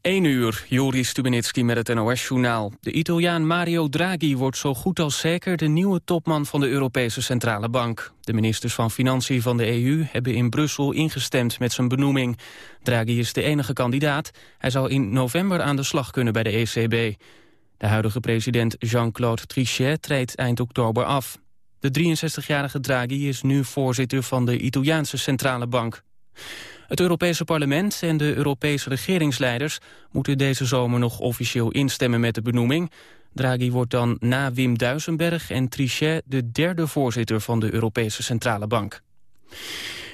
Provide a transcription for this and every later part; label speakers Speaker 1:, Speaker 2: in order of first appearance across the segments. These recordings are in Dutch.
Speaker 1: 1 uur, Joris Stubenitski met het NOS-journaal. De Italiaan Mario Draghi wordt zo goed als zeker de nieuwe topman van de Europese Centrale Bank. De ministers van Financiën van de EU hebben in Brussel ingestemd met zijn benoeming. Draghi is de enige kandidaat. Hij zal in november aan de slag kunnen bij de ECB. De huidige president Jean-Claude Trichet treedt eind oktober af. De 63-jarige Draghi is nu voorzitter van de Italiaanse Centrale Bank. Het Europese parlement en de Europese regeringsleiders moeten deze zomer nog officieel instemmen met de benoeming. Draghi wordt dan na Wim Duisenberg en Trichet de derde voorzitter van de Europese Centrale Bank.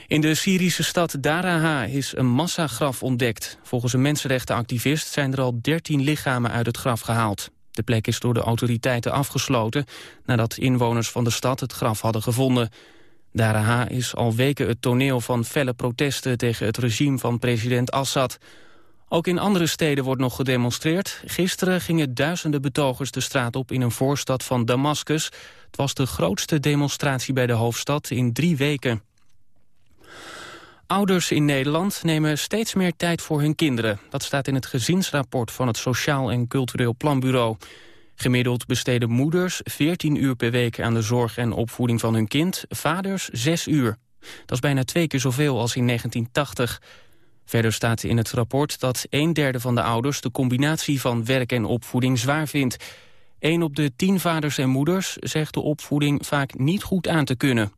Speaker 1: In de Syrische stad Daraha is een massagraf ontdekt. Volgens een mensenrechtenactivist zijn er al 13 lichamen uit het graf gehaald. De plek is door de autoriteiten afgesloten nadat inwoners van de stad het graf hadden gevonden. Daraha is al weken het toneel van felle protesten tegen het regime van president Assad. Ook in andere steden wordt nog gedemonstreerd. Gisteren gingen duizenden betogers de straat op in een voorstad van Damascus. Het was de grootste demonstratie bij de hoofdstad in drie weken. Ouders in Nederland nemen steeds meer tijd voor hun kinderen. Dat staat in het gezinsrapport van het Sociaal en Cultureel Planbureau. Gemiddeld besteden moeders 14 uur per week aan de zorg en opvoeding van hun kind, vaders 6 uur. Dat is bijna twee keer zoveel als in 1980. Verder staat in het rapport dat een derde van de ouders de combinatie van werk en opvoeding zwaar vindt. Een op de tien vaders en moeders zegt de opvoeding vaak niet goed aan te kunnen.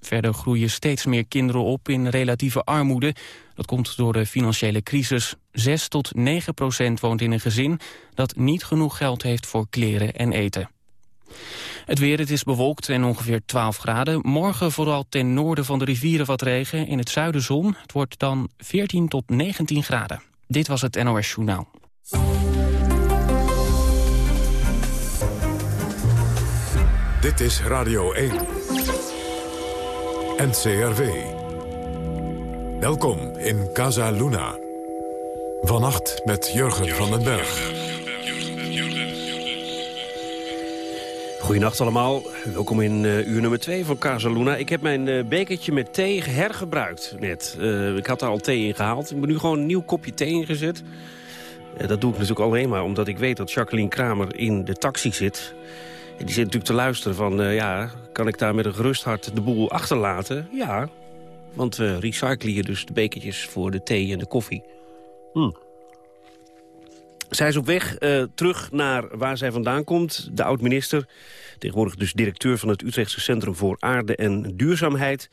Speaker 1: Verder groeien steeds meer kinderen op in relatieve armoede. Dat komt door de financiële crisis. 6 tot 9 procent woont in een gezin dat niet genoeg geld heeft voor kleren en eten. Het weer, het is bewolkt en ongeveer 12 graden. Morgen vooral ten noorden van de rivieren wat regen. In het zuiden zon. Het wordt dan 14 tot 19 graden. Dit was het NOS Journaal.
Speaker 2: Dit is Radio 1. NCRV. Welkom in Casa Luna. Vannacht met Jurgen van den Berg.
Speaker 3: Goedenacht allemaal. Welkom in uh, uur nummer 2 van Casa Luna. Ik heb mijn uh, bekertje met thee hergebruikt net. Uh, ik had daar al thee in gehaald. Ik heb nu gewoon een nieuw kopje thee ingezet. dat doe ik natuurlijk alleen maar omdat ik weet dat Jacqueline Kramer in de taxi zit. En die zit natuurlijk te luisteren van, ja, kan ik daar met een gerust hart de boel achterlaten? Ja, want we recyclen hier dus de bekertjes voor de thee en de koffie. Hm. Zij is op weg uh, terug naar waar zij vandaan komt. De oud-minister, tegenwoordig dus directeur van het Utrechtse Centrum voor Aarde en Duurzaamheid.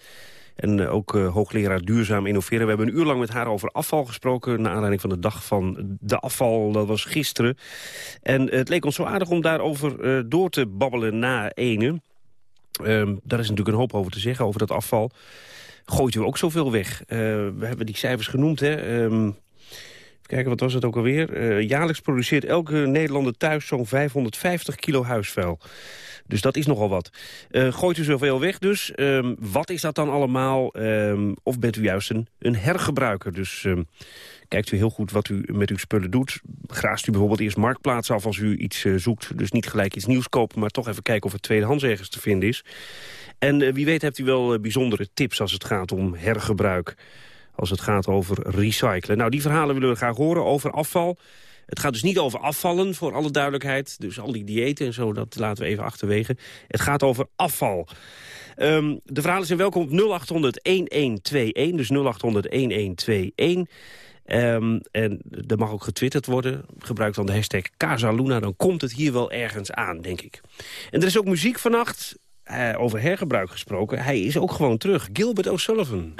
Speaker 3: En uh, ook uh, hoogleraar duurzaam innoveren. We hebben een uur lang met haar over afval gesproken... naar aanleiding van de dag van de afval, dat was gisteren. En het leek ons zo aardig om daarover door te babbelen na ene. Ehm, daar is natuurlijk een hoop over te zeggen, over dat afval. Gooit u ook zoveel weg? we hebben die cijfers genoemd, hè... Um, Kijken, wat was het ook alweer? Jaarlijks produceert elke Nederlander thuis zo'n 550 kilo huisvuil. Dus dat is nogal wat. Uh, gooit u zoveel weg dus? Um, wat is dat dan allemaal? Um, of bent u juist een, een hergebruiker? Dus um, kijkt u heel goed wat u met uw spullen doet. Graast u bijvoorbeeld eerst marktplaats af als u iets uh, zoekt. Dus niet gelijk iets nieuws kopen, maar toch even kijken of het tweedehands ergens te vinden is. En wie weet hebt u wel bijzondere tips als het gaat om hergebruik als het gaat over recyclen. Nou, die verhalen willen we graag horen over afval. Het gaat dus niet over afvallen, voor alle duidelijkheid. Dus al die diëten en zo, dat laten we even achterwege. Het gaat over afval. Um, de verhalen zijn welkom op 0800-1121. Dus 0800-1121. Um, en er mag ook getwitterd worden. Gebruik dan de hashtag Casaluna. Dan komt het hier wel ergens aan, denk ik. En er is ook muziek vannacht. Uh, over hergebruik gesproken. Hij is ook gewoon terug. Gilbert O'Sullivan.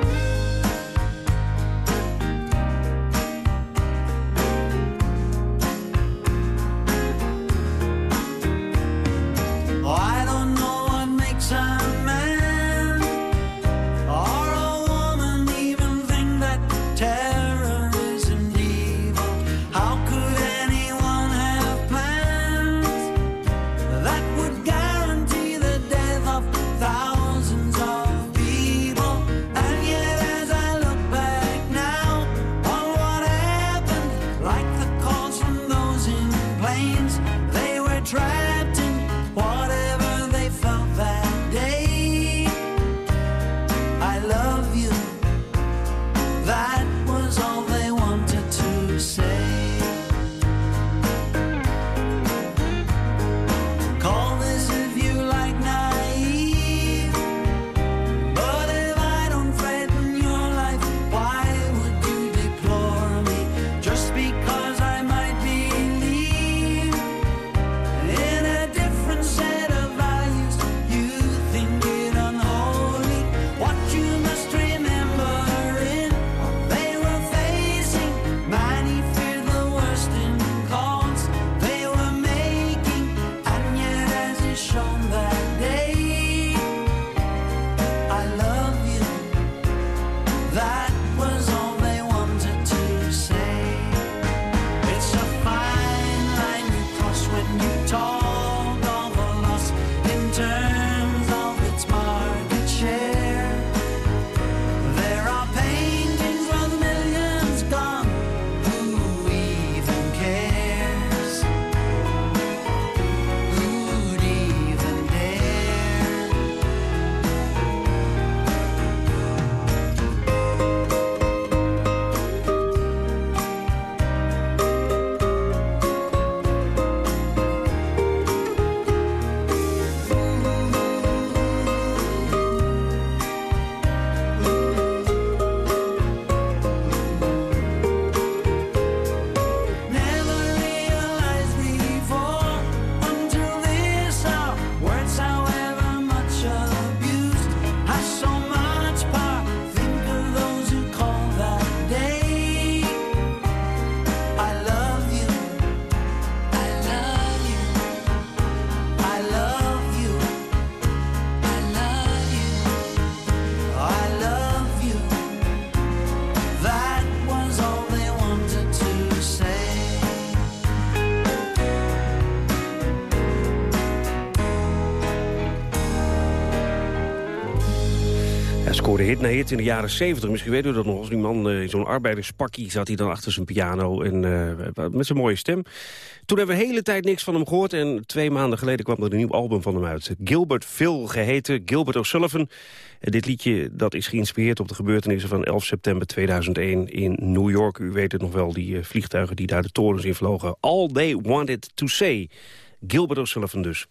Speaker 3: Hit na hit in de jaren 70. Misschien weet u dat nog. Als die man in zo'n arbeiderspakkie zat hij dan achter zijn piano en, uh, met zijn mooie stem. Toen hebben we de hele tijd niks van hem gehoord. En twee maanden geleden kwam er een nieuw album van hem uit. Gilbert Phil geheten, Gilbert O'Sullivan. En dit liedje dat is geïnspireerd op de gebeurtenissen van 11 september 2001 in New York. U weet het nog wel, die uh, vliegtuigen die daar de torens in vlogen. All they wanted to say... Gilbert O'Sullivan dus.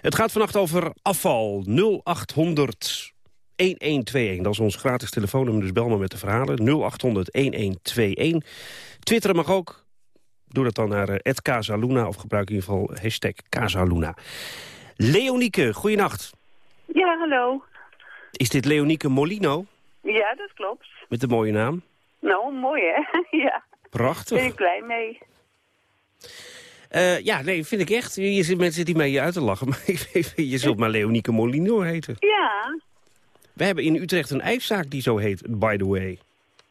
Speaker 3: Het gaat vannacht over afval 0800 1121. Dat is ons gratis telefoonnummer, dus bel me met de verhalen. 0800 1121. Twitteren mag ook. Doe dat dan naar uh, Casaluna of gebruik in ieder geval hashtag Casaluna. Leonieke, goeienacht.
Speaker 4: Ja, hallo.
Speaker 3: Is dit Leonieke Molino?
Speaker 4: Ja, dat klopt.
Speaker 3: Met de mooie naam?
Speaker 4: Nou, mooi hè? ja.
Speaker 3: Prachtig.
Speaker 4: Ben ik blij mee.
Speaker 3: Uh, ja, nee, vind ik echt. Je zit mensen die mee uit te lachen. Maar je zult maar Leonieke Molino heten.
Speaker 4: Ja.
Speaker 3: We hebben in Utrecht een ijszaak die zo heet, by the way.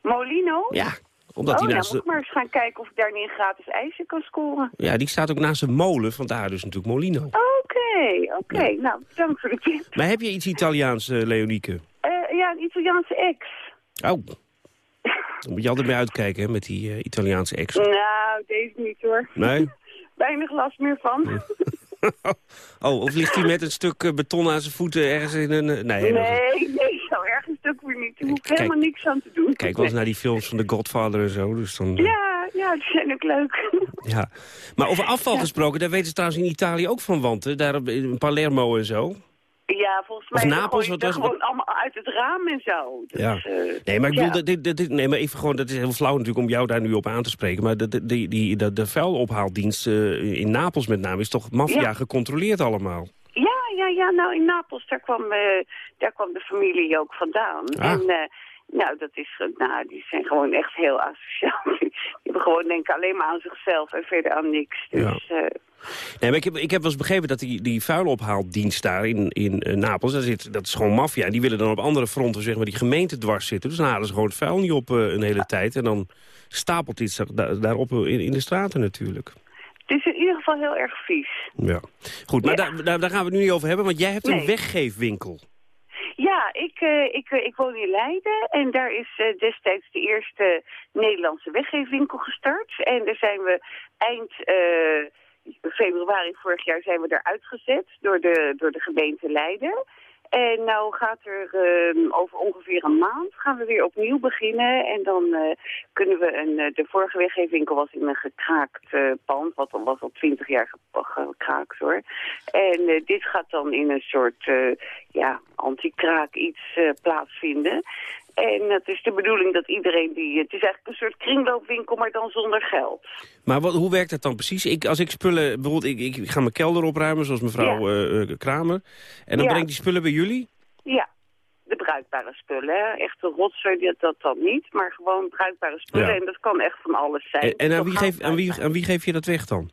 Speaker 4: Molino?
Speaker 3: Ja. Omdat
Speaker 4: oh,
Speaker 3: die
Speaker 4: nou
Speaker 3: naast
Speaker 4: moet maar eens gaan kijken of ik daar niet een gratis ijsje kan scoren.
Speaker 3: Ja, die staat ook naast een molen, vandaar dus natuurlijk Molino.
Speaker 4: Oké, oké. Ja. Nou, bedankt voor de tip.
Speaker 3: Maar heb je iets Italiaans, uh, Leonieke?
Speaker 4: Uh, ja, een Italiaanse ex.
Speaker 3: Oh. Dan moet je altijd mee uitkijken, hè, met die uh, Italiaanse ex.
Speaker 4: Nou, deze niet hoor.
Speaker 3: Nee?
Speaker 4: Weinig last meer van.
Speaker 3: oh, of ligt hij met een stuk beton aan zijn voeten ergens in een... Nee,
Speaker 4: nee, nee, zo erg een stuk weer niet. Hoeft
Speaker 3: Kijk,
Speaker 4: helemaal niks aan te doen.
Speaker 3: Kijk wel eens naar die films van The Godfather en zo. Dus dan,
Speaker 4: Ja, ja, die zijn ook leuk.
Speaker 3: ja. Maar over afval
Speaker 4: Ja.
Speaker 3: gesproken, daar weten ze trouwens in Italië ook van wanten. Daar in Palermo en zo.
Speaker 4: Ja, volgens mij
Speaker 3: Napels, wat was
Speaker 4: gewoon allemaal uit het raam en zo. Dus,
Speaker 3: Ja.
Speaker 4: eh,
Speaker 3: Nee, maar ik
Speaker 4: ja.
Speaker 3: bedoel, dit, dit, dit- nee, maar even gewoon, dat is heel flauw natuurlijk om jou daar nu op aan te spreken. Maar de, de, die, die, de, de vuilophaaldienst eh, in Napels met name is toch maffia
Speaker 4: Ja.
Speaker 3: gecontroleerd allemaal?
Speaker 4: Ja, ja, ja. Nou, in Napels, daar kwam, eh, daar kwam de familie ook vandaan.
Speaker 3: Ah.
Speaker 4: En nou, dat is, nou, die zijn gewoon echt heel asociaal. Die hebben gewoon denken alleen maar aan zichzelf en verder aan niks. Dus, eh,
Speaker 3: Nee, ik heb, ik heb wel eens begrepen dat die, die vuilophaaldienst daar in, in eh, Napels, daar zit, dat is gewoon maffia. En die willen dan op andere fronten zeg maar, die gemeente dwars zitten. Dus dan halen ze gewoon het vuil niet op eh, een hele tijd. En dan stapelt da- daarop in, in de straten natuurlijk.
Speaker 4: het is in ieder geval heel erg vies.
Speaker 3: Ja. Goed, maar
Speaker 4: Ja.
Speaker 3: daar, daar, daar gaan we het nu niet over hebben, want jij hebt een weggeefwinkel.
Speaker 4: Ja, ik, eh, ik, eh, ik woon in Leiden en daar is eh, destijds de eerste Nederlandse weggeefwinkel gestart. En daar zijn we eind eh, februari vorig jaar zijn we daar uitgezet door de, door de gemeente Leiden. En nou gaat er eh, over ongeveer een maand gaan we weer opnieuw beginnen. En dan eh, kunnen we een... eh, de vorige weggeefwinkel was in een gekraakt eh, pand, wat al was al twintig jaar ge- gekraakt hoor. En dit gaat dan in een soort ja, anti-kraak iets plaatsvinden. En het is de bedoeling dat iedereen die... Het is eigenlijk een soort kringloopwinkel, maar dan zonder geld.
Speaker 3: Maar wat, hoe werkt dat dan precies? Ik, als ik spullen, bijvoorbeeld, ik, ik ga mijn kelder opruimen, zoals mevrouw eh, eh, Kramer. En dan
Speaker 4: Ja.
Speaker 3: breng ik die spullen bij jullie?
Speaker 4: Ja, de bruikbare spullen. Hè. Echte rotzooi, dat, dat dan niet. Maar gewoon bruikbare spullen.
Speaker 3: Ja.
Speaker 4: En dat kan echt van alles zijn.
Speaker 3: En, en aan, wie geef, aan, wie,
Speaker 4: bruikbaar.
Speaker 3: aan wie geef je dat weg dan?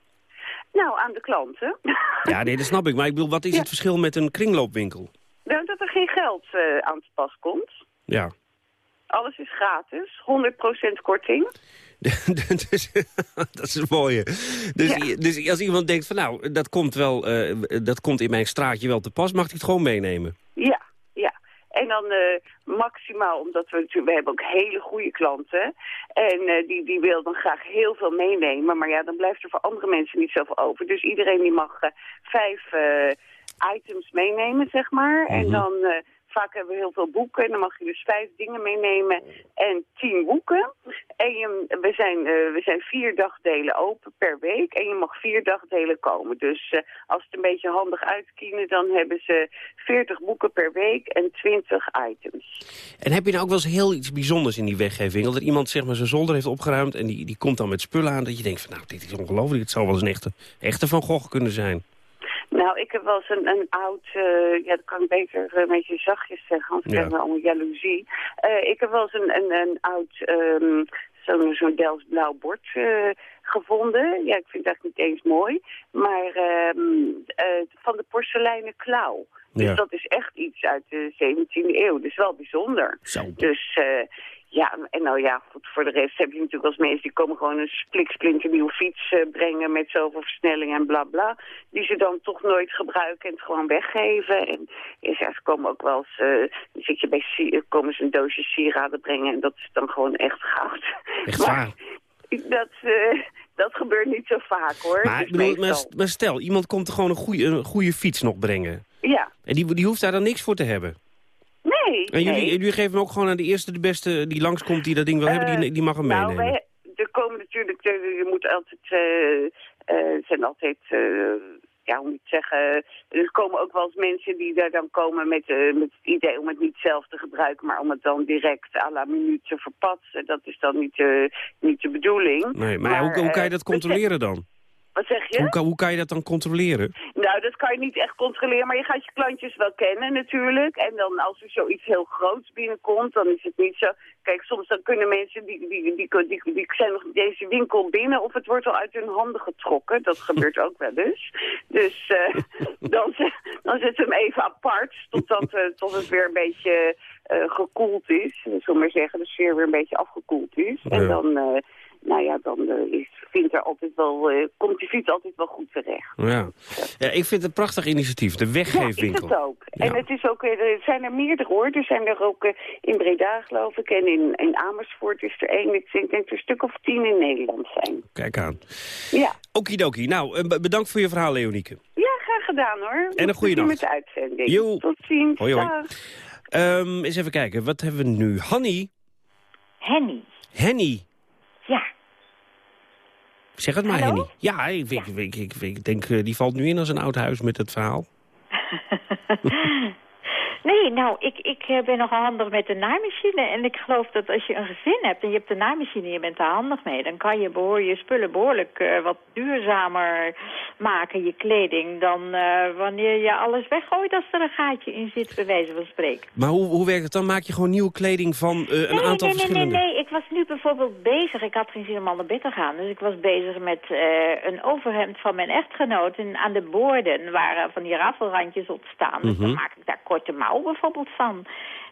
Speaker 4: Nou, aan de klanten.
Speaker 3: Ja, nee, dat snap ik. Maar ik bedoel, wat is het verschil met een kringloopwinkel?
Speaker 4: Nou, dat er geen geld eh, aan te pas komt.
Speaker 3: Ja.
Speaker 4: Alles is gratis. 100% korting.
Speaker 3: dus, dat is het mooie. Dus,
Speaker 4: Ja.
Speaker 3: dus als iemand denkt van nou, dat komt, wel, eh, dat komt in mijn straatje wel te pas, mag hij het gewoon meenemen?
Speaker 4: Ja, ja. En dan eh, maximaal, omdat we natuurlijk, we hebben ook hele goede klanten. En eh, die, die wil dan graag heel veel meenemen. Maar ja, dan blijft er voor andere mensen niet zoveel over. Dus iedereen die mag vijf items meenemen, zeg maar. En
Speaker 3: Mhm.
Speaker 4: dan, vaak hebben we heel veel boeken. En dan mag je dus vijf dingen meenemen en tien boeken. En we, zijn, eh, we zijn vier dagdelen open per week. En je mag vier dagdelen komen. Dus eh, als het een beetje handig uitkiezen, dan hebben ze 40 boeken per week en 20 items.
Speaker 3: En heb je nou ook wel eens heel iets bijzonders in die weggeefwinkel? Dat iemand zeg maar zijn zolder heeft opgeruimd en die, die komt dan met spullen aan... dat je denkt van nou, dit is ongelooflijk, het zou wel eens een echte, echte Van Gogh kunnen zijn.
Speaker 4: Nou, ik heb wel eens een, een oud, eh, ja, dat kan ik beter een beetje zachtjes zeggen, anders
Speaker 3: Ja.
Speaker 4: krijgen we allemaal jaloezie. Eh, ik heb wel eens een, een, een oud, ehm zo'n zo'n Delfts blauw bord eh, gevonden. Ja, ik vind het eigenlijk niet eens mooi. Maar ehm, eh, van de porseleinen klauw. Dus
Speaker 3: Ja.
Speaker 4: dat is echt iets uit de 17e eeuw. Dus wel bijzonder.
Speaker 3: Zo.
Speaker 4: Dus eh, Ja, en nou ja, goed, voor de rest heb je natuurlijk als mensen die komen gewoon een nieuwe fiets uh, brengen met zoveel versnelling en bla bla. Die ze dan toch nooit gebruiken en het gewoon weggeven. En ja, ze komen ook wel eens, uh, zit je bij, komen ze een doosje sieraden brengen en dat is dan gewoon echt goud.
Speaker 3: Echt waar?
Speaker 4: dat, uh, dat gebeurt niet zo vaak hoor.
Speaker 3: Maar, dus bedoel, maar, maar, stel, iemand komt er gewoon een goede, een goede fiets nog brengen.
Speaker 4: Ja.
Speaker 3: En die, die hoeft daar dan niks voor te hebben? En jullie, jullie geven hem ook gewoon aan de eerste, de beste die langskomt die dat ding wil hebben, die, die mag hem
Speaker 4: nou,
Speaker 3: meenemen?
Speaker 4: Wij, er komen natuurlijk, je moet altijd, uh, zijn altijd ja, hoe moet ik zeggen, er komen ook wel eens mensen die daar dan komen met, uh, met het idee om het niet zelf te gebruiken, maar om het dan direct à la minuut te verpatsen. Dat is dan niet, uh, niet de bedoeling.
Speaker 3: Nee, maar, maar hoe, hoe, kan je dat controleren dan?
Speaker 4: Wat zeg je?
Speaker 3: Hoe kan, hoe kan je dat dan controleren?
Speaker 4: Nou, dat kan je niet echt controleren, maar je gaat je klantjes wel kennen natuurlijk. En dan als er zoiets heel groots binnenkomt, dan is het niet zo... Kijk, soms dan kunnen mensen, die, die, die, die, die zijn nog deze winkel binnen of het wordt al uit hun handen getrokken. Dat gebeurt ook wel eens. Dus uh, dan, dan zetten we hem even apart totdat, uh, tot het weer een beetje uh, gekoeld is. Zullen we maar zeggen, de sfeer weer een beetje afgekoeld is. Ja. En dan nou ja, dan uh, is, vindt er altijd wel, uh, komt die fiets altijd wel goed terecht.
Speaker 3: Ja. ja, ik vind het een prachtig initiatief, de weggeefwinkel.
Speaker 4: Ja, is het ook. Ja. En het is ook, eh, er zijn er meerdere hoor. Er zijn er ook in Breda geloof ik en in, in Amersfoort is er één. Ik denk dat er een stuk of tien in Nederland zijn.
Speaker 3: Kijk aan.
Speaker 4: Ja.
Speaker 3: Okidoki. Nou, bedankt voor je verhaal, Leonieke.
Speaker 4: Ja, graag gedaan hoor.
Speaker 3: En een goede dag.
Speaker 4: met de uitzending.
Speaker 3: Jo.
Speaker 4: Tot ziens.
Speaker 3: Hoi, hoi. Um, eens even kijken, wat hebben we nu? Hanny?
Speaker 5: Henny.
Speaker 3: Henny. Zeg het maar,
Speaker 5: Hallo?
Speaker 3: Henny. Ja, ik, ik, ik, ik, denk, uh, die valt nu in als een oud huis met het verhaal.
Speaker 5: nee, nou, ik, ik uh, ben nogal handig met de naaimachine. En ik geloof dat als je een gezin hebt en je hebt de naaimachine en je bent er handig mee... dan kan je behoor, je spullen behoorlijk uh, wat duurzamer maken, je kleding... dan wanneer je alles weggooit als er een gaatje in zit, bij wijze van spreken.
Speaker 3: Maar hoe, hoe werkt het dan? Maak je gewoon nieuwe kleding van een
Speaker 5: nee,
Speaker 3: aantal
Speaker 5: nee,
Speaker 3: verschillende...
Speaker 5: Nee, nee, nee. Ik was nu bijvoorbeeld bezig. Ik had geen zin om al naar bed te gaan. Dus ik was bezig met een overhemd van mijn echtgenoot. En aan de boorden waren van die raffelrandjes op staan. Dus mm -hmm. dan maak ik daar korte mouw bijvoorbeeld van.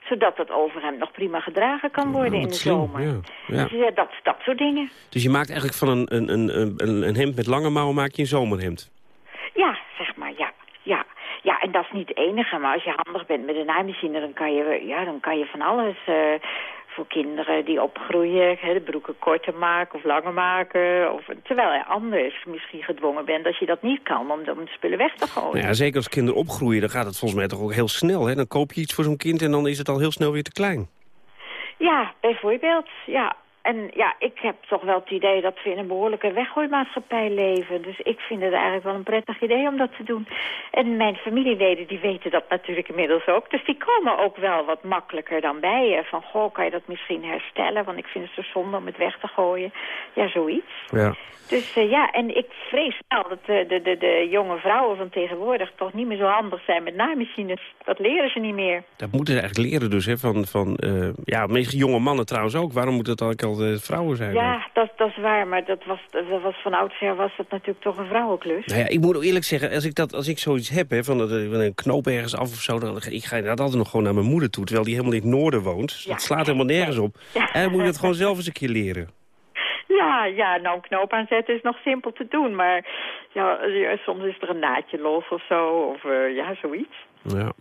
Speaker 5: Zodat het overhemd nog prima gedragen kan worden in de
Speaker 3: slim.
Speaker 5: zomer.
Speaker 3: Ja, ja.
Speaker 5: Dus ja, dat, dat soort dingen.
Speaker 3: Dus je maakt eigenlijk van een, een, een, een, een hemd met lange mouwen maak je een zomerhemd?
Speaker 5: Ja, zeg maar, ja. ja. Ja, en dat is niet het enige, maar als je handig bent met een naaimachine, dan kan je, ja, dan kan je van alles uh, voor kinderen die opgroeien, hè, de broeken korter maken of langer maken. Of, terwijl je anders misschien gedwongen bent dat je dat niet kan om de spullen weg te gooien.
Speaker 3: Nou ja, zeker als kinderen opgroeien, dan gaat het volgens mij toch ook heel snel. Hè? Dan koop je iets voor zo'n kind en dan is het al heel snel weer te klein.
Speaker 5: Ja, bijvoorbeeld, ja. En ja, ik heb toch wel het idee dat we in een behoorlijke weggooimaatschappij leven. Dus ik vind het eigenlijk wel een prettig idee om dat te doen. En mijn familieleden die weten dat natuurlijk inmiddels ook. Dus die komen ook wel wat makkelijker dan bij je. Van, goh, kan je dat misschien herstellen? Want ik vind het zo zonde om het weg te gooien. Ja, zoiets.
Speaker 3: Ja.
Speaker 5: Dus uh, ja, en ik vrees wel dat de, de, de, de jonge vrouwen van tegenwoordig toch niet meer zo handig zijn met naaimachines. Dat leren ze niet meer.
Speaker 3: Dat moeten ze eigenlijk leren dus, hè? Van, van uh, ja, meestal jonge mannen trouwens ook. Waarom moet het dan al de vrouwen zijn?
Speaker 5: Ja, dat, dat is waar, maar dat was, dat was van oudsher was dat natuurlijk toch een vrouwenklus.
Speaker 3: Nou ja, ik moet ook eerlijk zeggen, als ik, dat, als ik zoiets heb, hè, van, een knoop ergens af of zo, dan ik ga dat altijd nog gewoon naar mijn moeder toe, terwijl die helemaal in het noorden woont.
Speaker 5: Ja.
Speaker 3: Dat slaat helemaal nergens op.
Speaker 5: Ja.
Speaker 3: En dan moet je dat gewoon zelf eens een keer leren.
Speaker 5: Ja, ja, nou een knoop aanzetten is nog simpel te doen, maar ja, soms is er een naadje los of zo, of uh, ja, zoiets.
Speaker 3: Ja.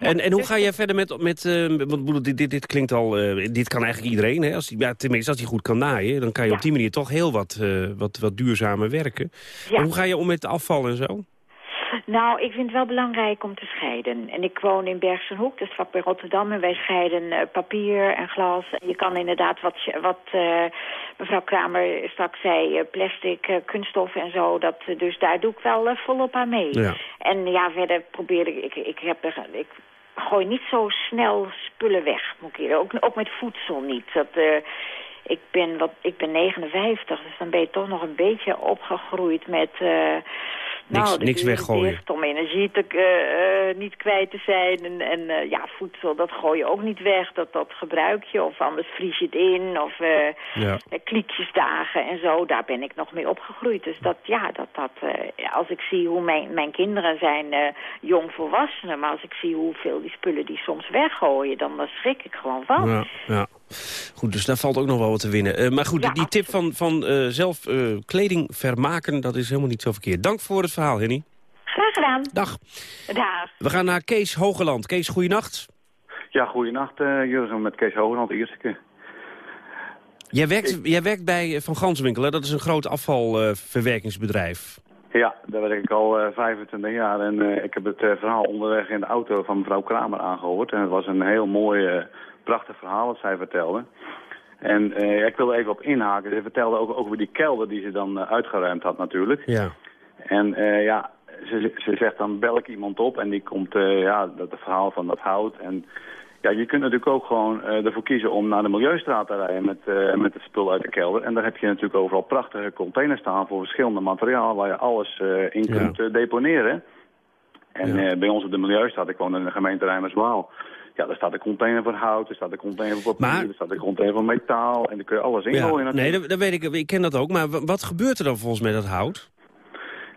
Speaker 3: En, en hoe ga jij verder met... met uh, want dit, dit, dit klinkt al... Uh, dit kan eigenlijk iedereen, hè? Als die, ja, tenminste als hij goed kan naaien... dan kan je
Speaker 5: Ja.
Speaker 3: op die manier toch heel wat, uh, wat, wat duurzamer werken.
Speaker 5: Ja.
Speaker 3: Hoe ga je om met afval en zo?
Speaker 5: Nou, ik vind het wel belangrijk om te scheiden. En ik woon in Bergsenhoek, dat is vlak bij Rotterdam. En wij scheiden uh, papier en glas. Je kan inderdaad, wat, je- wat uh, mevrouw Kramer straks zei, uh, plastic, uh, kunststoffen en zo. Dat, dus daar doe ik wel volop aan mee.
Speaker 3: Ja.
Speaker 5: En ja, verder probeer ik, ik, ik, heb, ik gooi niet zo snel spullen weg, moet ik ook, ook met voedsel niet. Dat, ik, ben wat, ik ben 59, dus dan ben je toch nog een beetje opgegroeid met... Uh,
Speaker 3: Niks-
Speaker 5: nou,
Speaker 3: niks weggooien.
Speaker 5: Om energie te, eh, eh, niet kwijt te zijn. En, en eh, ja, voedsel, dat gooi je ook niet weg. Dat, dat gebruik je. Of anders vries je het in. Of
Speaker 3: Ja.
Speaker 5: kliekjesdagen en zo. Daar ben ik nog mee opgegroeid. Dus dat, ja, dat, dat, als ik zie hoe mijn, mijn kinderen zijn jong volwassenen. Maar als ik zie hoeveel die spullen die soms weggooien. Dan, dan schrik ik gewoon van.
Speaker 3: Ja, ja. Goed, dus daar valt ook nog wel wat te winnen. Uh, maar goed,
Speaker 5: Ja,
Speaker 3: die tip van, van eh, zelf eh, kleding vermaken, dat is helemaal niet zo verkeerd. Dank voor het verhaal, Henny.
Speaker 5: Graag gedaan.
Speaker 3: Dag.
Speaker 5: Dag.
Speaker 3: We gaan naar Kees Hogeland. Kees, goeienacht.
Speaker 6: Ja, goeienacht uh, Jurgen met Kees Hogenland, eerste keer.
Speaker 3: Jij werkt, jij werkt bij eh, Van Ganswinkel, hè? dat is een groot afvalverwerkingsbedrijf.
Speaker 6: Ja, daar werk ik al uh, 25 jaar en uh, ik heb het uh, verhaal onderweg in de auto van mevrouw Kramer aangehoord. En het was een heel mooi, prachtig verhaal wat zij vertelde. En ja, ik wilde even op inhaken. Ze vertelde ook over die kelder die ze dan uitgeruimd had natuurlijk.
Speaker 3: Ja.
Speaker 6: En ja, ze, ze zegt dan bel ik iemand op en die komt, ja, dat het verhaal van dat hout en... Ja, je kunt natuurlijk ook gewoon uh, ervoor kiezen om naar de Milieustraat te rijden met, uh, met het spul uit de kelder. En daar heb je natuurlijk overal prachtige containers staan voor verschillende materialen waar je alles uh, in
Speaker 3: Ja.
Speaker 6: kunt deponeren. En
Speaker 3: Ja.
Speaker 6: bij ons op de Milieustraat, ik woon in de gemeente Rijmerswaal. Ja, daar staat een container voor hout, er staat een container voor papier,
Speaker 3: Maar-
Speaker 6: er staat een container voor metaal. En daar kun je alles in
Speaker 3: Ja, nee, dat, dat weet ik, ik ken dat ook. Maar wat gebeurt er dan volgens mij met dat hout?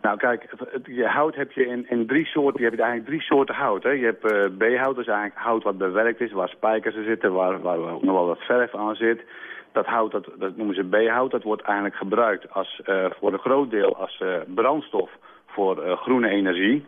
Speaker 6: Nou kijk, je hout heb je in, in drie soorten. Je hebt eigenlijk drie soorten hout. Hè. Je hebt eh, B-hout, dat is eigenlijk hout wat bewerkt is, waar spijkers in zitten, waar, waar nog wel wat verf aan zit. Dat hout, dat, dat noemen ze B-hout, dat wordt eigenlijk gebruikt als, eh, voor een groot deel als eh, brandstof voor groene energie.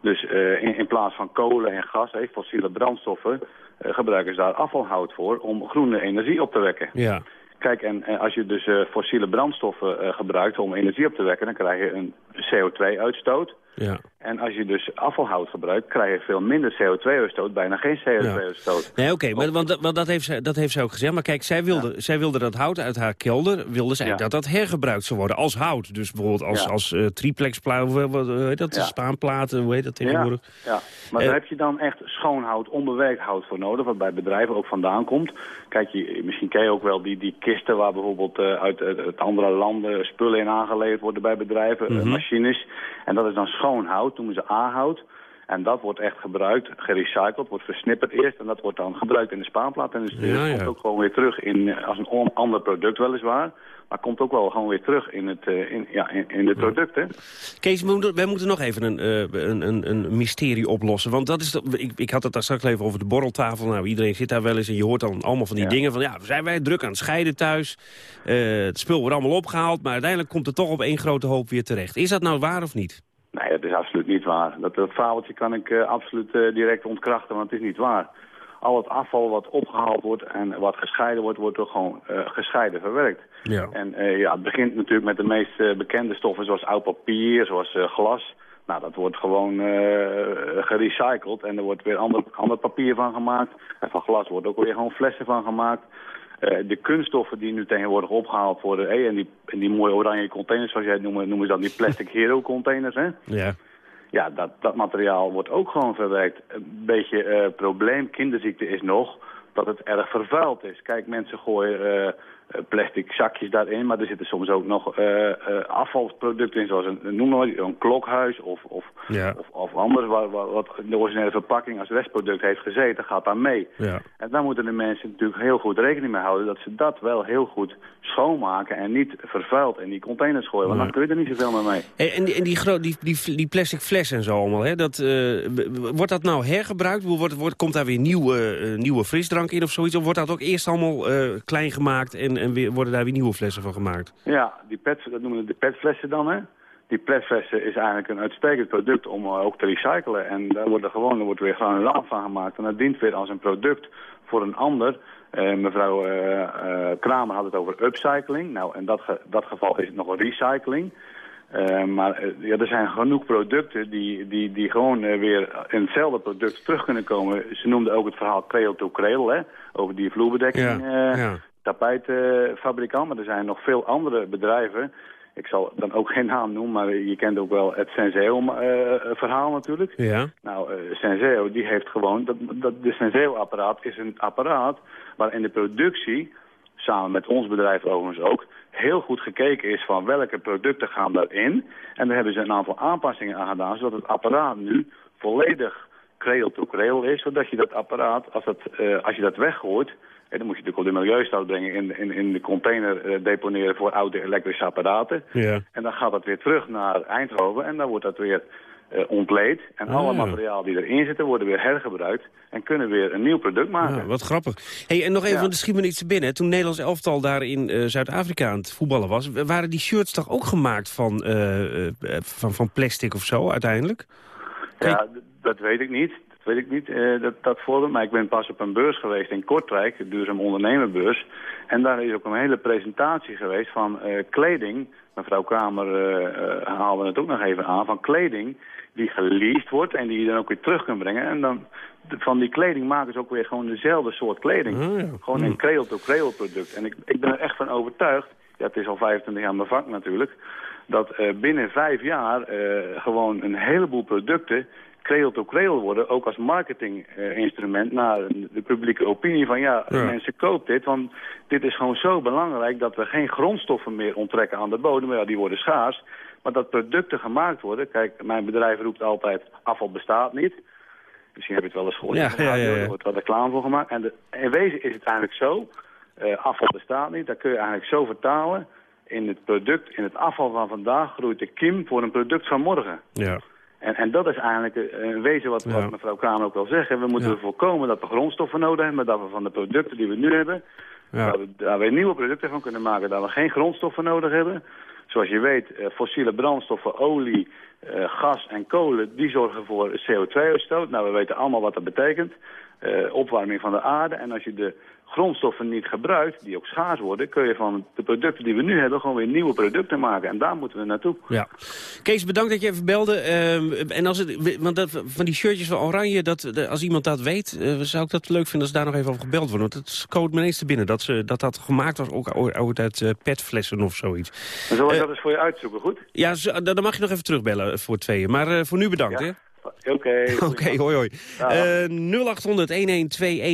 Speaker 6: Dus eh, in, in plaats van kolen en gas, hè, fossiele brandstoffen, eh, gebruiken ze daar afvalhout voor om groene energie op te wekken.
Speaker 3: Ja.
Speaker 6: Kijk, en als je dus eh, fossiele brandstoffen gebruikt om energie op te wekken, dan krijg je een CO2-uitstoot.
Speaker 3: Ja.
Speaker 6: En als je dus afvalhout gebruikt, krijg je veel minder CO2-uitstoot, bijna geen CO2-uitstoot.
Speaker 3: Nee, oké, maar want, want dat, heeft zij, dat heeft zij ook gezegd. Maar kijk, zij wilde, zij wilde dat hout uit haar kelder, wilde zij
Speaker 6: Ja.
Speaker 3: dat dat hergebruikt zou worden als hout. Dus bijvoorbeeld als, als eh triplexplaat, hoe wat, hoe heet dat, spaanplaten, hoe heet dat tegenwoordig?
Speaker 6: ja, maar
Speaker 3: Eh,
Speaker 6: daar heb je dan echt schoon hout, onbewerkt hout voor nodig, wat bij bedrijven ook vandaan komt. Kijk, je, misschien ken je ook wel die, die kisten waar bijvoorbeeld eh, uit, uit- andere landen spullen in aangeleverd worden bij bedrijven, eh,
Speaker 3: Mhm.
Speaker 6: machines. En dat is dan schoon hout, noemen ze A-hout. En dat wordt echt gebruikt, gerecycled, wordt versnipperd eerst. En dat wordt dan gebruikt in de spaanplaat. En dus
Speaker 3: Ja,
Speaker 6: komt ook gewoon weer terug in, eh, als een ander product weliswaar. Maar komt ook wel gewoon weer terug in, het, eh, in, ja, in, in de producten.
Speaker 3: Kees, we moeten, wij moeten nog even een, eh, een, een, een mysterie oplossen. Want dat is toch- ik, ik had het daar straks even over de borreltafel. Nou, iedereen zit daar wel eens en je hoort dan allemaal van die
Speaker 6: Ja.
Speaker 3: dingen van... ja, zijn wij druk aan het scheiden thuis? Het spul wordt allemaal opgehaald, maar uiteindelijk komt het toch op één grote hoop weer terecht. Is dat nou waar of niet?
Speaker 6: Nee, dat is absoluut niet waar. Dat, dat fabeltje kan ik eh, absoluut eh, direct ontkrachten, want het is niet waar. Al het afval wat opgehaald wordt en wat gescheiden wordt, wordt toch gewoon eh, gescheiden verwerkt.
Speaker 3: Ja.
Speaker 6: En ja, het begint natuurlijk met de meest bekende stoffen zoals oud papier, zoals glas. Nou, dat wordt gewoon gerecycled en er wordt weer ander, ander papier van gemaakt. En van glas wordt ook weer gewoon flessen van gemaakt. Eh, de kunststoffen die nu tegenwoordig opgehaald worden, eh, en, die, en die mooie oranje containers zoals jij het noemt, noemen ze dan die plastic hero containers, hè?
Speaker 3: Ja.
Speaker 6: Ja, dat, dat materiaal wordt ook gewoon verwerkt. Een beetje eh probleem, kinderziekte is nog dat het erg vervuild is. Kijk, mensen gooien eh, plastic zakjes daarin, maar er zitten soms ook nog eh, eh, afvalproducten in, zoals een, noem maar, een klokhuis of, of,
Speaker 3: Ja.
Speaker 6: of, of anders, wat in de originele verpakking als restproduct heeft gezeten, gaat daar mee.
Speaker 3: Ja.
Speaker 6: En daar moeten de mensen natuurlijk heel goed rekening mee houden, dat ze dat wel heel goed schoonmaken en niet vervuild in die containers gooien, want dan kun je er niet zoveel meer mee.
Speaker 3: En die, en die, die, die, die plastic flessen en zo allemaal, hè, dat, eh, wordt dat nou hergebruikt? Wordt, wordt, komt daar weer nieuwe, eh, nieuwe frisdrank in of zoiets? Of wordt dat ook eerst allemaal eh, klein gemaakt en, en weer, worden daar weer nieuwe flessen van gemaakt?
Speaker 6: Ja, die pet, dat noemen we de petflessen dan, hè. Die petflessen is eigenlijk een uitstekend product om eh, ook te recyclen. En daar wordt er gewoon er wordt weer granulaat van gemaakt. En dat dient weer als een product voor een ander. Eh, mevrouw eh, Kramer had het over upcycling. Nou, in dat, ge- dat geval is het nog een recycling. Maar ja, er zijn genoeg producten die, die, die gewoon weer in hetzelfde product terug kunnen komen. Ze noemden ook het verhaal cradle to cradle, hè, over die vloerbedekking.
Speaker 3: Ja, ja.
Speaker 6: Tapijtfabrikant, maar er zijn nog veel andere bedrijven. Ik zal dan ook geen naam noemen, maar je kent ook wel het Senseo-verhaal natuurlijk.
Speaker 3: Ja.
Speaker 6: Nou, eh, Senseo die heeft gewoon, dat, dat, de Senseo-apparaat is een apparaat waarin de productie, samen met ons bedrijf overigens ook, heel goed gekeken is van welke producten gaan daarin. En daar hebben ze een aantal aanpassingen aan gedaan, zodat het apparaat nu volledig cradle to cradle is, zodat je dat apparaat, als, dat, eh, als je dat weggooit, en dan moet je natuurlijk op de milieustaat brengen, in, in, in de container eh, deponeren voor oude elektrische apparaten.
Speaker 3: Ja.
Speaker 6: En dan gaat dat weer terug naar Eindhoven en dan wordt dat weer uh, ontleed. En
Speaker 3: Ah,
Speaker 6: alle materiaal die erin zitten worden weer hergebruikt. En kunnen weer een nieuw product maken.
Speaker 3: Ja, wat grappig. Hey, en nog even,
Speaker 6: Ja.
Speaker 3: want de schiet me iets binnen. Toen Nederlands elftal daar in eh, Zuid-Afrika aan het voetballen was... waren die shirts toch ook gemaakt van, eh, eh, van, van plastic of zo uiteindelijk?
Speaker 6: Ja, dat weet ik niet. Weet ik niet, eh, dat, dat voorbeeld. Maar ik ben pas op een beurs geweest in Kortrijk, de Duurzaam Ondernemerbeurs. En daar is ook een hele presentatie geweest van eh, kleding. Mevrouw Kramer eh, haalde het ook nog even aan. Van kleding die geleased wordt en die je dan ook weer terug kunt brengen. En dan van die kleding maken ze ook weer gewoon dezelfde soort kleding.
Speaker 3: Ja.
Speaker 6: Gewoon een cradle-to-cradle product. En ik, ik ben er echt van overtuigd, ja, het is al 25 jaar mijn vak natuurlijk, dat binnen vijf jaar gewoon een heleboel producten cradle-to-cradle worden, ook als marketinginstrument naar de publieke opinie van ja,
Speaker 3: Ja.
Speaker 6: mensen koop dit, want dit is gewoon zo belangrijk dat we geen grondstoffen meer onttrekken aan de bodem, maar ja, die worden schaars, maar dat producten gemaakt worden, kijk, mijn bedrijf roept altijd afval bestaat niet, Misschien heb je het wel eens gehoord.
Speaker 3: Ja, ja, ja.
Speaker 6: Er wordt wel reclame voor gemaakt. En de, in wezen is het eigenlijk zo. eh, afval bestaat niet. Dat kun je eigenlijk zo vertalen. In het product, in het afval van vandaag groeit de kiem voor een product van morgen.
Speaker 3: Ja.
Speaker 6: En, en dat is eigenlijk eh, in wezen wat, mevrouw Kraan ook wil zeggen. We moeten voorkomen dat we grondstoffen nodig hebben. Maar dat we van de producten die we nu hebben... Dat we daar weer nieuwe producten van kunnen maken. Dat we geen grondstoffen nodig hebben. Zoals je weet, eh, fossiele brandstoffen, olie, eh, gas en kolen... die zorgen voor CO2-uitstoot. Nou, we weten allemaal wat dat betekent. Opwarming van de aarde. En als je de grondstoffen niet gebruikt, die ook schaars worden... kun je van de producten die we nu hebben gewoon weer nieuwe producten maken. En daar moeten we naartoe.
Speaker 3: Ja. Kees, bedankt dat je even belde. Ehm, en als het, want dat, van die shirtjes van Oranje, dat, de- als iemand dat weet... eh, zou ik dat leuk vinden als daar nog even over gebeld wordt. Want het schoot me ineens te binnen dat ze, dat, dat gemaakt was ook ooit uit eh, petflessen of zoiets.
Speaker 6: Dan zal ik
Speaker 3: Eh,
Speaker 6: dat eens voor je uitzoeken, goed?
Speaker 3: Ja, zo- dan mag je nog even terugbellen voor tweeën. Maar voor nu bedankt,
Speaker 6: Ja.
Speaker 3: hè?
Speaker 6: Oké.
Speaker 3: Oké, hoi hoi. Eh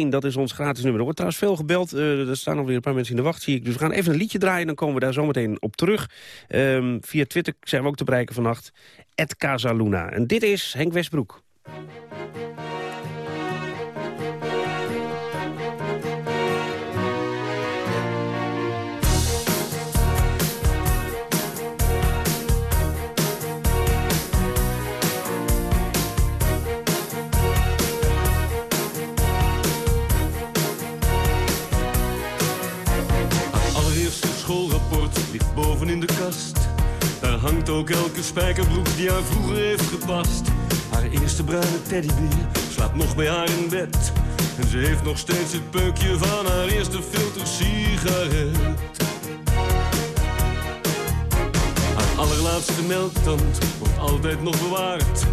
Speaker 3: 0800-1121, dat is ons gratis nummer. Er wordt trouwens veel gebeld. eh, er staan alweer een paar mensen in de wacht, zie ik. Dus we gaan even een liedje draaien, dan komen we daar zometeen op terug. Ehm, via Twitter zijn we ook te bereiken vannacht. Ed Casaluna. En dit is Henk Westbroek.
Speaker 7: Boven in de kast. Daar hangt ook elke spijkerbroek die haar vroeger heeft gepast. Haar eerste bruine teddybeer slaapt nog bij haar in bed. En ze heeft nog steeds het peukje van haar eerste filter sigaret. Haar allerlaatste melktand wordt altijd nog bewaard.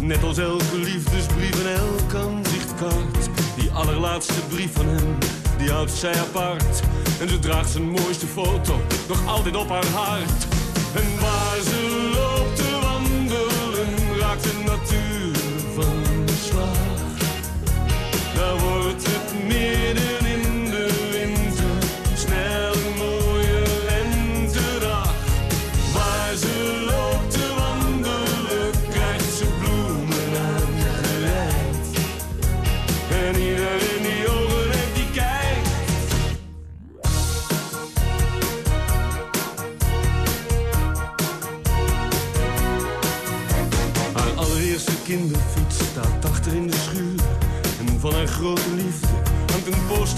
Speaker 7: Net als elke liefdesbrief en elk aanzichtkaart. Die allerlaatste brief van hem, die houdt zij apart. En ze draagt zijn mooiste foto nog altijd op haar hart. En waar ze loopt te wandelen, raakt de natuur van de slag. Daar wordt het midden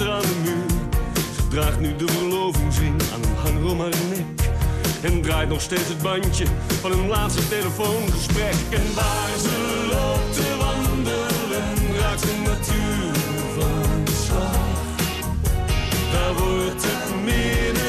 Speaker 7: Ze draagt nu de verlovingsring aan een hanger om haar nek. En draait nog steeds het bandje van een laatste telefoongesprek. En waar ze loopt te wandelen, raakt de natuur van de slag. Daar wordt het midden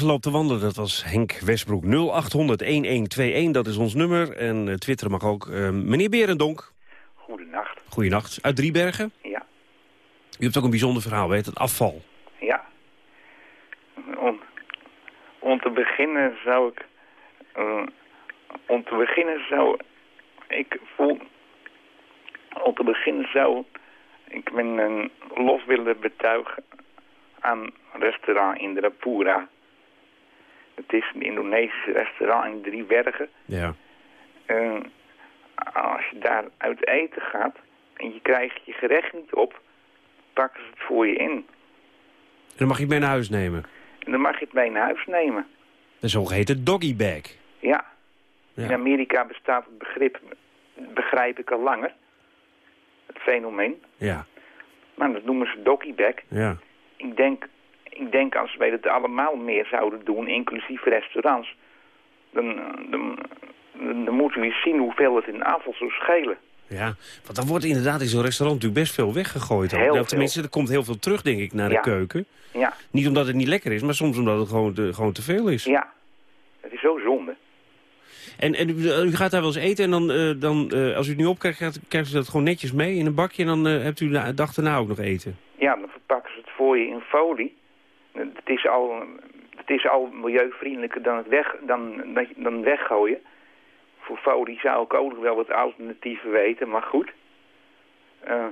Speaker 7: Loopt te wandelen,
Speaker 3: dat was Henk Westbroek. 0800-1121, dat is ons nummer. En uh, twitteren mag ook. Uh, meneer Berendonk.
Speaker 8: Goedenacht.
Speaker 3: Goedenacht. Uit Driebergen?
Speaker 8: Ja.
Speaker 3: U hebt ook een bijzonder verhaal, weet het afval.
Speaker 8: Ja. Om, om te beginnen zou ik... Uh, om te beginnen zou ik voel... Om te beginnen zou ik mijn lof willen betuigen aan restaurant Indrapura. Het is een Indonesisch restaurant in Driebergen.
Speaker 3: Ja.
Speaker 8: Uh, als je daar uit eten gaat en je krijgt je gerecht niet op, pakken ze het voor je in.
Speaker 3: En dan mag je het mee naar huis nemen?
Speaker 8: En dan mag je het mee naar huis nemen.
Speaker 3: De zogeheten doggy bag?
Speaker 8: Ja. ja. In Amerika bestaat het begrip, begrijp ik al langer, het fenomeen.
Speaker 3: Ja.
Speaker 8: Maar dat noemen ze doggy bag.
Speaker 3: Ja.
Speaker 8: Ik denk ik denk als wij dat allemaal meer zouden doen, inclusief restaurants, dan, dan, moeten we eens zien hoeveel het in afval zou schelen.
Speaker 3: Ja, want dan wordt inderdaad in zo'n restaurant natuurlijk best veel weggegooid.
Speaker 8: Heel
Speaker 3: ja, tenminste, er komt heel veel terug, denk ik, naar
Speaker 8: ja.
Speaker 3: de keuken.
Speaker 8: Ja.
Speaker 3: Niet omdat het niet lekker is, maar soms omdat het gewoon te, gewoon te veel is.
Speaker 8: Ja, het is zo zonde.
Speaker 3: En, en u, gaat daar wel eens eten en dan, uh, dan uh, als u het nu opkrijgt, krijgt u dat gewoon netjes mee in een bakje... en dan uh, hebt u de dag daarna ook nog eten.
Speaker 8: Ja, dan verpakken ze het voor je in folie. Het is al, het is al milieuvriendelijker dan, het weg, dan, dan weggooien. Voor folie zou ik ook nog wel wat alternatieven weten, maar goed. Uh,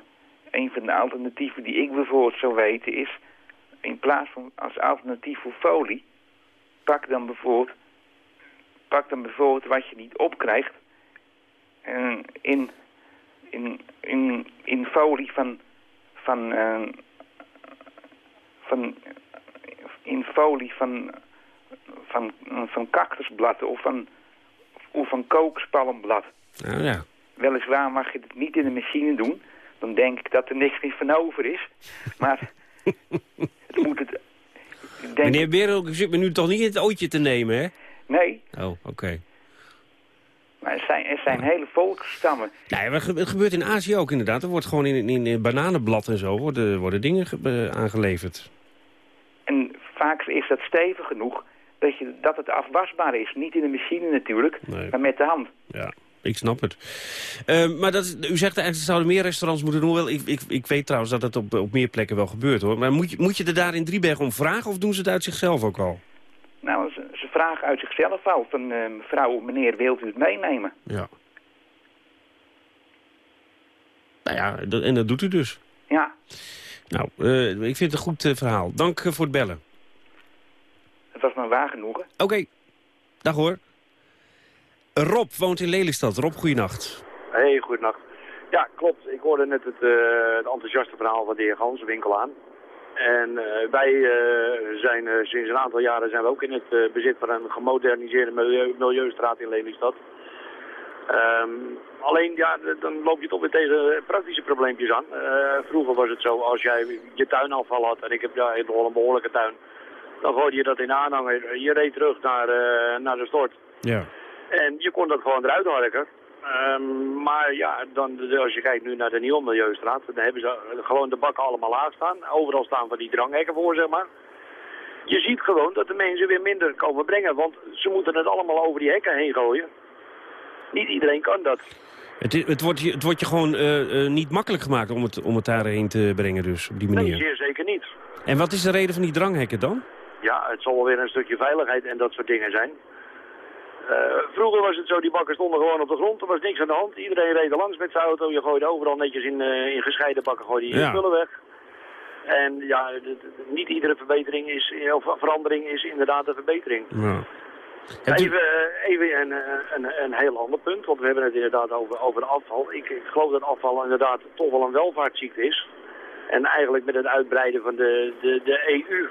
Speaker 8: een van de alternatieven die ik bijvoorbeeld zou weten is... in plaats van als alternatief voor folie... pak dan bijvoorbeeld, pak dan bijvoorbeeld wat je niet opkrijgt... Uh, in, in, in, in folie van... van, uh, van in folie van, van, van cactusblad of van, of van kookspalmblad.
Speaker 3: Oh, ja.
Speaker 8: Weliswaar mag je het niet in de machine doen. Dan denk ik dat er niks meer van over is. Maar het moet het...
Speaker 3: Denk... Meneer Berel, u zit me nu toch niet in het ootje te nemen, hè?
Speaker 8: Nee.
Speaker 3: Oh, oké. Okay.
Speaker 8: Maar er zijn, er zijn hele volksstammen.
Speaker 3: Nee, het gebeurt in Azië ook inderdaad. Er wordt gewoon in, in, in bananenblad en zo worden, worden dingen aangeleverd.
Speaker 8: Vaak is dat stevig genoeg dat, je, dat het afwasbaar is. Niet in de machine natuurlijk,
Speaker 3: nee.
Speaker 8: maar met de hand.
Speaker 3: Ja, ik snap het. Uh, maar dat, u zegt eigenlijk, er zouden meer restaurants moeten doen. Wel, ik, ik, ik weet trouwens dat het op, op meer plekken wel gebeurt hoor. Maar moet je, moet je er daar in Driebergen om vragen of doen ze het uit zichzelf ook al?
Speaker 8: Nou, ze, ze vragen uit zichzelf al van uh, mevrouw, meneer, wilt u het meenemen?
Speaker 3: Ja. Nou ja, dat, en dat doet u dus.
Speaker 8: Ja.
Speaker 3: Nou, uh, ik vind het een goed uh, verhaal. Dank voor het bellen.
Speaker 8: Was me waar genoegen.
Speaker 3: Oké. Okay. Dag hoor. Rob woont in Lelystad. Rob, goeienacht.
Speaker 9: Hey, goeienacht. Ja, klopt. Ik hoorde net het, het enthousiaste verhaal van de heer Gans, winkel aan. En wij zijn sinds een aantal jaren zijn we ook in het bezit van een gemoderniseerde milieu, milieustraat in Lelystad. Um, alleen, ja, dan loop je toch weer tegen praktische probleempjes aan. Uh, vroeger was het zo, als jij je tuinafval had, en ik heb ja, toch wel een behoorlijke tuin, dan gooide je dat in de aanhanger. Je reed terug naar, uh, naar de stort.
Speaker 3: Ja.
Speaker 9: En je kon dat gewoon eruit harken. Um, maar ja, dan, als je kijkt nu naar de nieuwe Milieustraat, dan hebben ze gewoon de bakken allemaal laag staan. Overal staan van die dranghekken voor, zeg maar. Je ziet gewoon dat de mensen weer minder komen brengen, want ze moeten het allemaal over die hekken heen gooien. Niet iedereen kan dat.
Speaker 3: Het, het, wordt, je, het wordt je gewoon uh, uh, niet makkelijk gemaakt om het, om het daarheen te brengen dus, op die manier.
Speaker 9: Nee, zeer zeker niet.
Speaker 3: En wat is de reden van die dranghekken dan?
Speaker 9: Ja, het zal wel weer een stukje veiligheid en dat soort dingen zijn. Uh, vroeger was het zo, die bakken stonden gewoon op de grond, er was niks aan de hand. Iedereen reed er langs met zijn auto, je gooide overal netjes in, in gescheiden bakken, gooide je ja. spullen weg. En ja, niet iedere verbetering is, of verandering is inderdaad een verbetering.
Speaker 3: Ja.
Speaker 9: Even, even een, een, een heel ander punt, want we hebben het inderdaad over, over afval. Ik, ik geloof dat afval inderdaad toch wel een welvaartsziekte is. En eigenlijk met het uitbreiden van de, de, de EU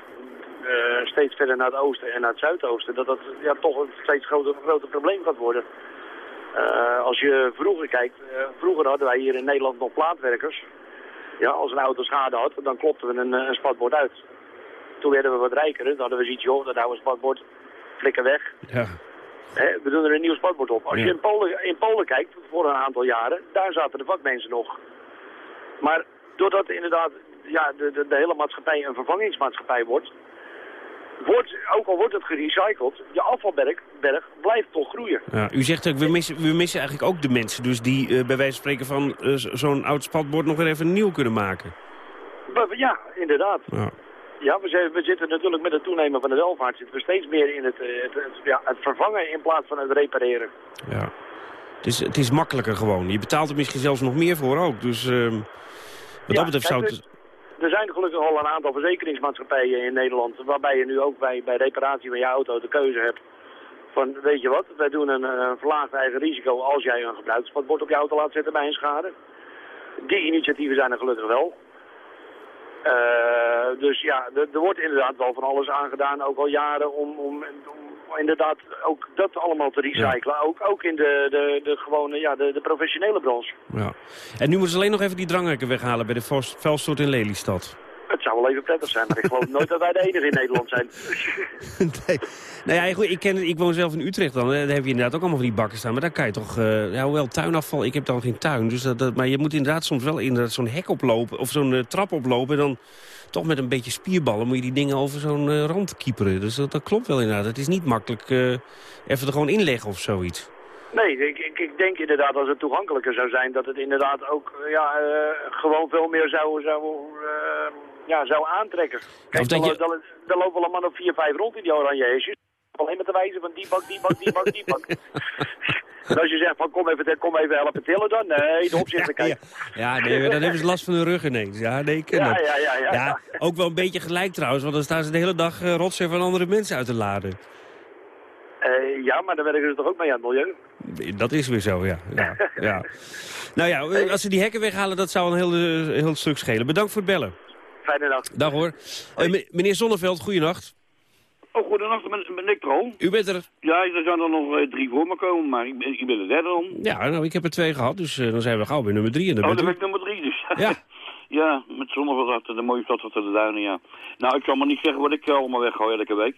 Speaker 9: eh, steeds verder naar het oosten en naar het zuidoosten, dat dat ja, toch een steeds groter, groter probleem gaat worden. Eh, als je vroeger kijkt, eh, vroeger hadden wij hier in Nederland nog plaatwerkers. Ja, als een auto schade had, dan klopten we een, een spatbord uit. Toen werden we wat rijker, dan hadden we zoiets, joh, dat oude spatbord, flikker weg.
Speaker 3: Ja.
Speaker 9: We doen er een nieuw spatbord op. Als
Speaker 3: Ja.
Speaker 9: je in Polen, in Polen kijkt, voor een aantal jaren, daar zaten de vakmensen nog. Maar doordat inderdaad ja, de, de, de hele maatschappij een vervangingsmaatschappij wordt, wordt, ook al wordt het gerecycled, je afvalberg berg blijft toch groeien.
Speaker 3: Ja, u zegt ook, we missen, we missen eigenlijk ook de mensen... dus die eh, bij wijze van spreken van eh, zo- zo'n oud spatbord nog weer even nieuw kunnen maken.
Speaker 9: Ja, inderdaad.
Speaker 3: Ja.
Speaker 9: Ja, we, zijn, we zitten natuurlijk met het toenemen van de welvaart zitten we steeds meer in het, eh, het, het- ja, het vervangen in plaats van het repareren.
Speaker 3: Ja. Het is, het is makkelijker gewoon. Je betaalt er misschien zelfs nog meer voor ook. Dus ehm, wat
Speaker 9: Ja,
Speaker 3: dat betreft zou het...
Speaker 9: Er zijn gelukkig al een aantal verzekeringsmaatschappijen in Nederland waarbij je nu ook bij, bij reparatie van je auto de keuze hebt van, weet je wat, wij doen een, eh, verlaagd eigen risico als jij een gebruikspadbord op je auto laat zetten bij een schade. Die initiatieven zijn er gelukkig wel. Eh, dus ja, er wordt inderdaad wel van alles aangedaan, ook al jaren, om, om inderdaad ook dat allemaal te recyclen. Ook, ook in de, de, de gewone, ja, de, de professionele branche.
Speaker 3: Ja. En nu moeten ze alleen nog even die dranghekken weghalen bij de vuilstort in Lelystad.
Speaker 9: Het zou wel even prettig zijn, maar ik geloof nooit dat wij de enige in Nederland zijn.
Speaker 3: nee. Nou ja, goed, ik, ken, ik woon zelf in Utrecht dan. Daar heb je inderdaad ook allemaal van die bakken staan. Maar daar kan je toch... eh ja, hoewel tuinafval, ik heb dan geen tuin. Dus dat, dat, maar je moet inderdaad soms wel inderdaad zo'n hek oplopen. Of zo'n eh, trap oplopen. En dan toch met een beetje spierballen moet je die dingen over zo'n eh, rand kieperen. Dus dat, dat klopt wel inderdaad. Het is niet makkelijk eh, even er gewoon inleggen of zoiets.
Speaker 9: Nee, ik, ik, ik denk inderdaad als het toegankelijker zou zijn, dat het inderdaad ook eh, ja, gewoon veel meer zou, zou, ja, zou aantrekken. Kijk, er,
Speaker 3: je-
Speaker 9: er lopen wel een man of vier, vijf rond in die oranje. Alleen maar te wijzen van die bak, die bak, die bak, die bak. en als je zegt van kom even, kom even helpen tillen dan, nee, de
Speaker 3: Ja, ja nee, dan hebben ze last van hun rug ineens. Ja, nee, ik ken
Speaker 9: Ja, ja, ja, ja, ja.
Speaker 3: ook wel een beetje gelijk trouwens. Want dan staan ze de hele dag uh, rotsen van andere mensen uit te laden.
Speaker 9: Eh, ja, maar dan werken ze toch ook mee aan het milieu.
Speaker 3: Dat is weer zo, ja. ja, ja. Nou ja, eh, als ze die hekken weghalen, dat zou een heel, eh, heel stuk schelen. Bedankt voor het bellen.
Speaker 9: Fijne dag.
Speaker 3: Dag hoor. Eh, me- meneer Zonneveld, goeienacht.
Speaker 10: Oh, goedenacht, ben, ben ik er al?
Speaker 3: U bent er.
Speaker 10: Ja, er zijn er nog eh, drie voor me komen, maar ik ben, ik ben de derde dan.
Speaker 3: Ja, nou, ik heb er twee gehad, dus eh, dan zijn we gauw bij nummer drie. En dan
Speaker 10: oh, dan ben ik nummer drie dus.
Speaker 3: Ja.
Speaker 10: ja, met Zonneveld achter de mooie stad achter de duinen, ja. Nou, ik zal maar niet zeggen wat ik eh, allemaal weggooi elke week.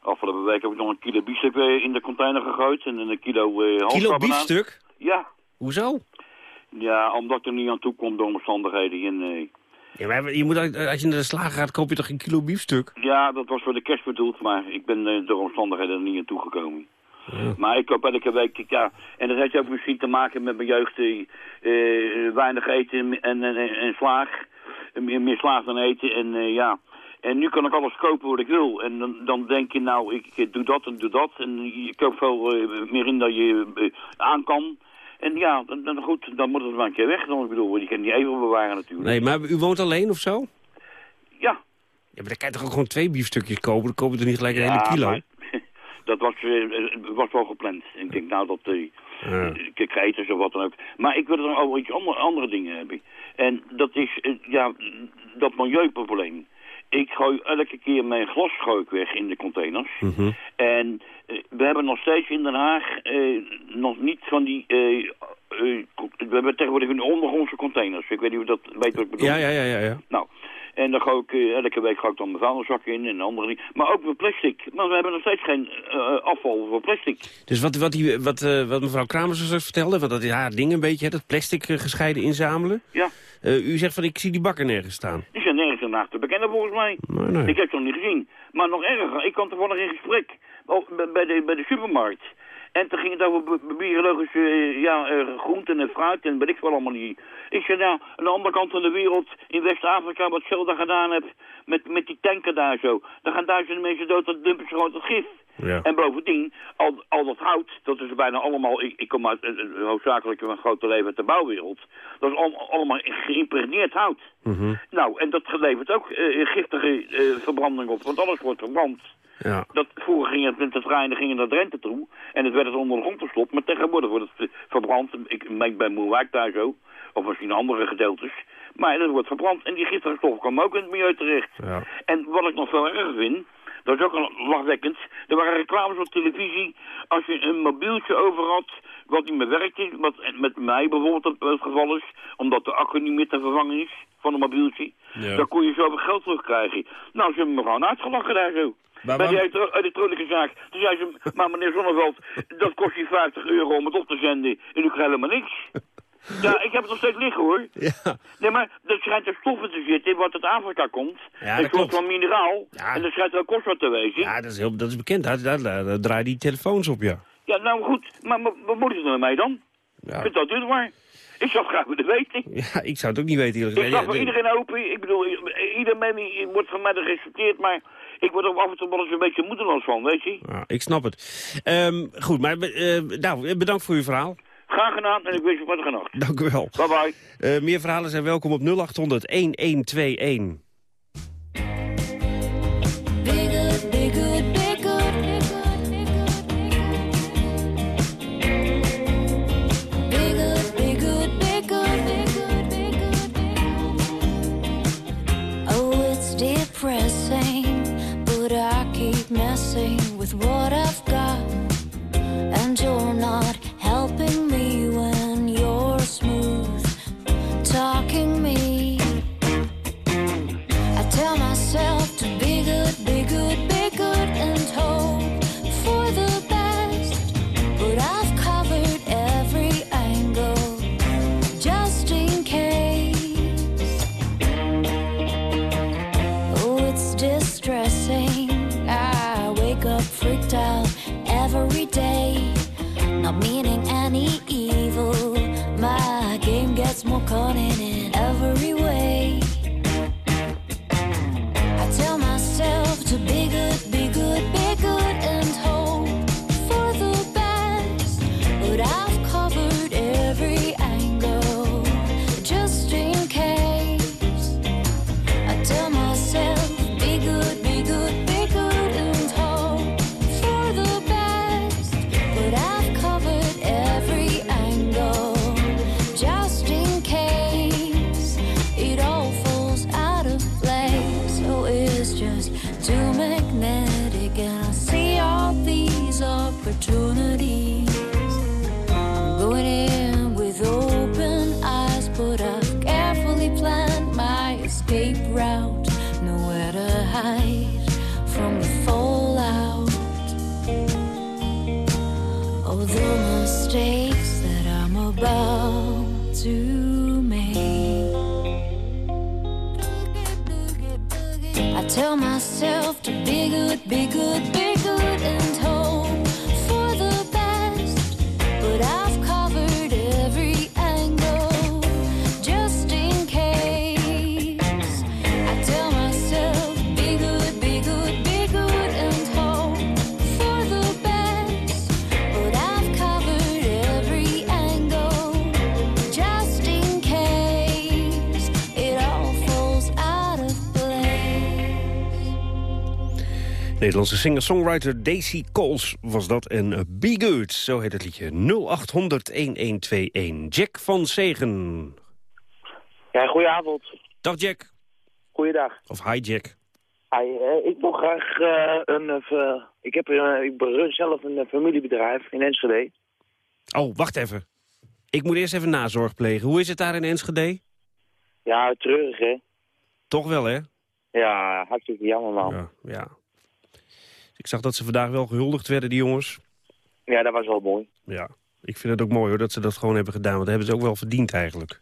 Speaker 10: Afgelopen week heb ik nog een kilo biefstuk in de container gegooid en een kilo uh,
Speaker 3: Kilo biefstuk?
Speaker 10: Ja.
Speaker 3: Hoezo?
Speaker 10: Ja, omdat ik er niet aan toe kom door omstandigheden. En, eh,
Speaker 3: Ja, maar je moet, als je naar de slager gaat, koop je toch een kilo biefstuk?
Speaker 10: Ja, dat was voor de kerst bedoeld, maar ik ben eh, door omstandigheden er niet aan toegekomen. Maar ik koop elke week, ja, en dat heeft ook misschien te maken met mijn jeugd, eh, eh, weinig eten en, en, slaag, meer, meer slaag dan eten en eh, ja. En nu kan ik alles kopen wat ik wil. En dan, dan denk je, nou, ik, ik doe dat en doe dat. En je koopt veel meer in dan je eh, aan kan. En ja, dan, dan goed, dan moet het maar een keer weg. Dan, ik bedoel, je kan niet even bewaren natuurlijk.
Speaker 3: Nee, maar u woont alleen of zo?
Speaker 10: Ja.
Speaker 3: Ja, maar dan kan je toch ook gewoon twee biefstukjes kopen? Dan koop je er niet gelijk een hele kilo?
Speaker 10: maar dat was, eh, was wel gepland. Ik denk nou dat eh,
Speaker 3: Ja.
Speaker 10: ik of wat dan ook. Maar ik wil er over iets andere, andere dingen hebben. En dat is eh, ja, dat milieuprobleem. Ik gooi elke keer mijn glas gooi ik weg in de containers.
Speaker 3: Mhm.
Speaker 10: En eh, we hebben nog steeds in Den Haag eh, nog niet van die... eh, eh, we hebben tegenwoordig een ondergrondse containers. Ik weet niet of dat weet wat ik bedoel.
Speaker 3: Ja, ja, ja, ja. ja.
Speaker 10: Nou, en dan gooi ik, eh, elke week ga ik dan mijn vuilniszak in en andere dingen. Maar ook met plastic. Maar we hebben nog steeds geen eh, afval voor plastic.
Speaker 3: Dus wat, wat, die, wat, eh, wat mevrouw Kramers straks vertelde, wat dat haar ding een beetje, hè, dat plastic gescheiden inzamelen.
Speaker 10: Ja.
Speaker 3: U zegt van, ik zie die bakken nergens staan.
Speaker 10: Die zijn nergens in te bekennen volgens mij.
Speaker 3: Nee, nee.
Speaker 10: Ik heb ze nog niet gezien. Maar nog erger, ik kwam toevallig in gesprek oh, bij, de, bij de supermarkt. En toen ging het over bi- bi- biologische eh, ja, eh, groenten en fruit en weet ik wel allemaal niet. Ik zei, nou, aan de andere kant van de wereld, in West-Afrika, wat Zelda gedaan heeft met, met die tanker daar zo. Daar gaan duizenden mensen dood, dat dumpen ze gewoon tot gif.
Speaker 3: Ja.
Speaker 10: En bovendien, al, al dat hout, dat is bijna allemaal, ik, ik kom uit eh, eh, hoofdzakelijk een grote leven uit de bouwwereld. Dat is al, allemaal geïmpregneerd hout.
Speaker 3: Mhm.
Speaker 10: Nou, en dat levert ook giftige verbranding op, want alles wordt verbrand.
Speaker 3: Ja.
Speaker 10: Dat, vroeger ging het met de treinen gingen naar Drenthe toe en het werd het onder de grond gestopt, maar tegenwoordig wordt het verbrand. Ik merk bij Moerwijk daar zo, Of misschien andere gedeeltes. Maar dat wordt verbrand. En die giftige kwam ook in het milieu terecht.
Speaker 11: Ja.
Speaker 10: En wat ik nog veel erger vind, dat is ook een lachwekkend. Er waren reclames op televisie. Als je een mobieltje over had, wat niet meer werkte, wat met mij bijvoorbeeld het geval is, omdat de accu niet meer te vervangen is van een mobieltje,
Speaker 11: Ja.
Speaker 10: dan kon je zoveel geld terugkrijgen. Nou, ze hebben me gewoon uitgelachen daar zo.
Speaker 11: Maar
Speaker 10: Bij die
Speaker 11: waar-
Speaker 10: elektro- elektronische zaak. Toen zei ze, maar meneer Zonneveld, dat kost je 50 euro om het op te zenden en u krijgt helemaal niks. Ja, ik heb het nog steeds liggen hoor.
Speaker 11: Ja.
Speaker 10: Nee, maar er schijnt er stoffen te zitten wat uit Afrika komt.
Speaker 11: Ja,
Speaker 10: een
Speaker 11: dat
Speaker 10: soort
Speaker 11: klopt.
Speaker 10: van mineraal.
Speaker 11: Ja.
Speaker 10: En er schijnt ook kost wat te wezen.
Speaker 11: Ja, dat is, heel, dat is bekend. Daar, daar, daar, draaien die telefoons op, ja.
Speaker 10: Ja, nou goed, maar, maar wat moet ik er mee dan?
Speaker 11: Ja.
Speaker 10: Ik vind dat duur maar. Ik zou het graag willen weten.
Speaker 11: Ja, ik zou het ook niet weten eerlijk
Speaker 10: Ik sta voor iedereen open. Ik bedoel, i- iedereen wordt van mij gerespecteerd, maar ik word er af en toe wel eens een beetje moedeloos van, weet je.
Speaker 11: Ja, ik snap het. Ehm, goed, maar eh, nou, bedankt voor uw verhaal.
Speaker 10: Graag gedaan en ik wens je wat nacht.
Speaker 11: Dank u wel.
Speaker 10: Bye bye.
Speaker 11: Eh, meer verhalen zijn welkom op 0800 1121. Nederlandse singer-songwriter Daisy Coles was dat. En eh, Be Good, zo heet het liedje. 0800-1121. Jack van Zegen.
Speaker 12: Ja, goedenavond.
Speaker 11: Dag Jack.
Speaker 12: Goeiedag.
Speaker 11: Of hi Jack.
Speaker 12: Hi, eh, ik wil graag eh, een... ik, heb, ik run zelf een familiebedrijf in Enschede.
Speaker 11: Oh, wacht even. Ik moet eerst even nazorg plegen. Hoe is het daar in Enschede?
Speaker 12: Ja, treurig hè?
Speaker 11: Toch wel, hè?
Speaker 12: Ja, hartstikke jammer man. Ja.
Speaker 11: Ik zag dat ze vandaag wel gehuldigd werden, die jongens.
Speaker 12: dat was wel mooi.
Speaker 11: Ja, ik vind het ook mooi hoor, dat ze dat gewoon hebben gedaan. Want dat hebben ze ook wel verdiend eigenlijk.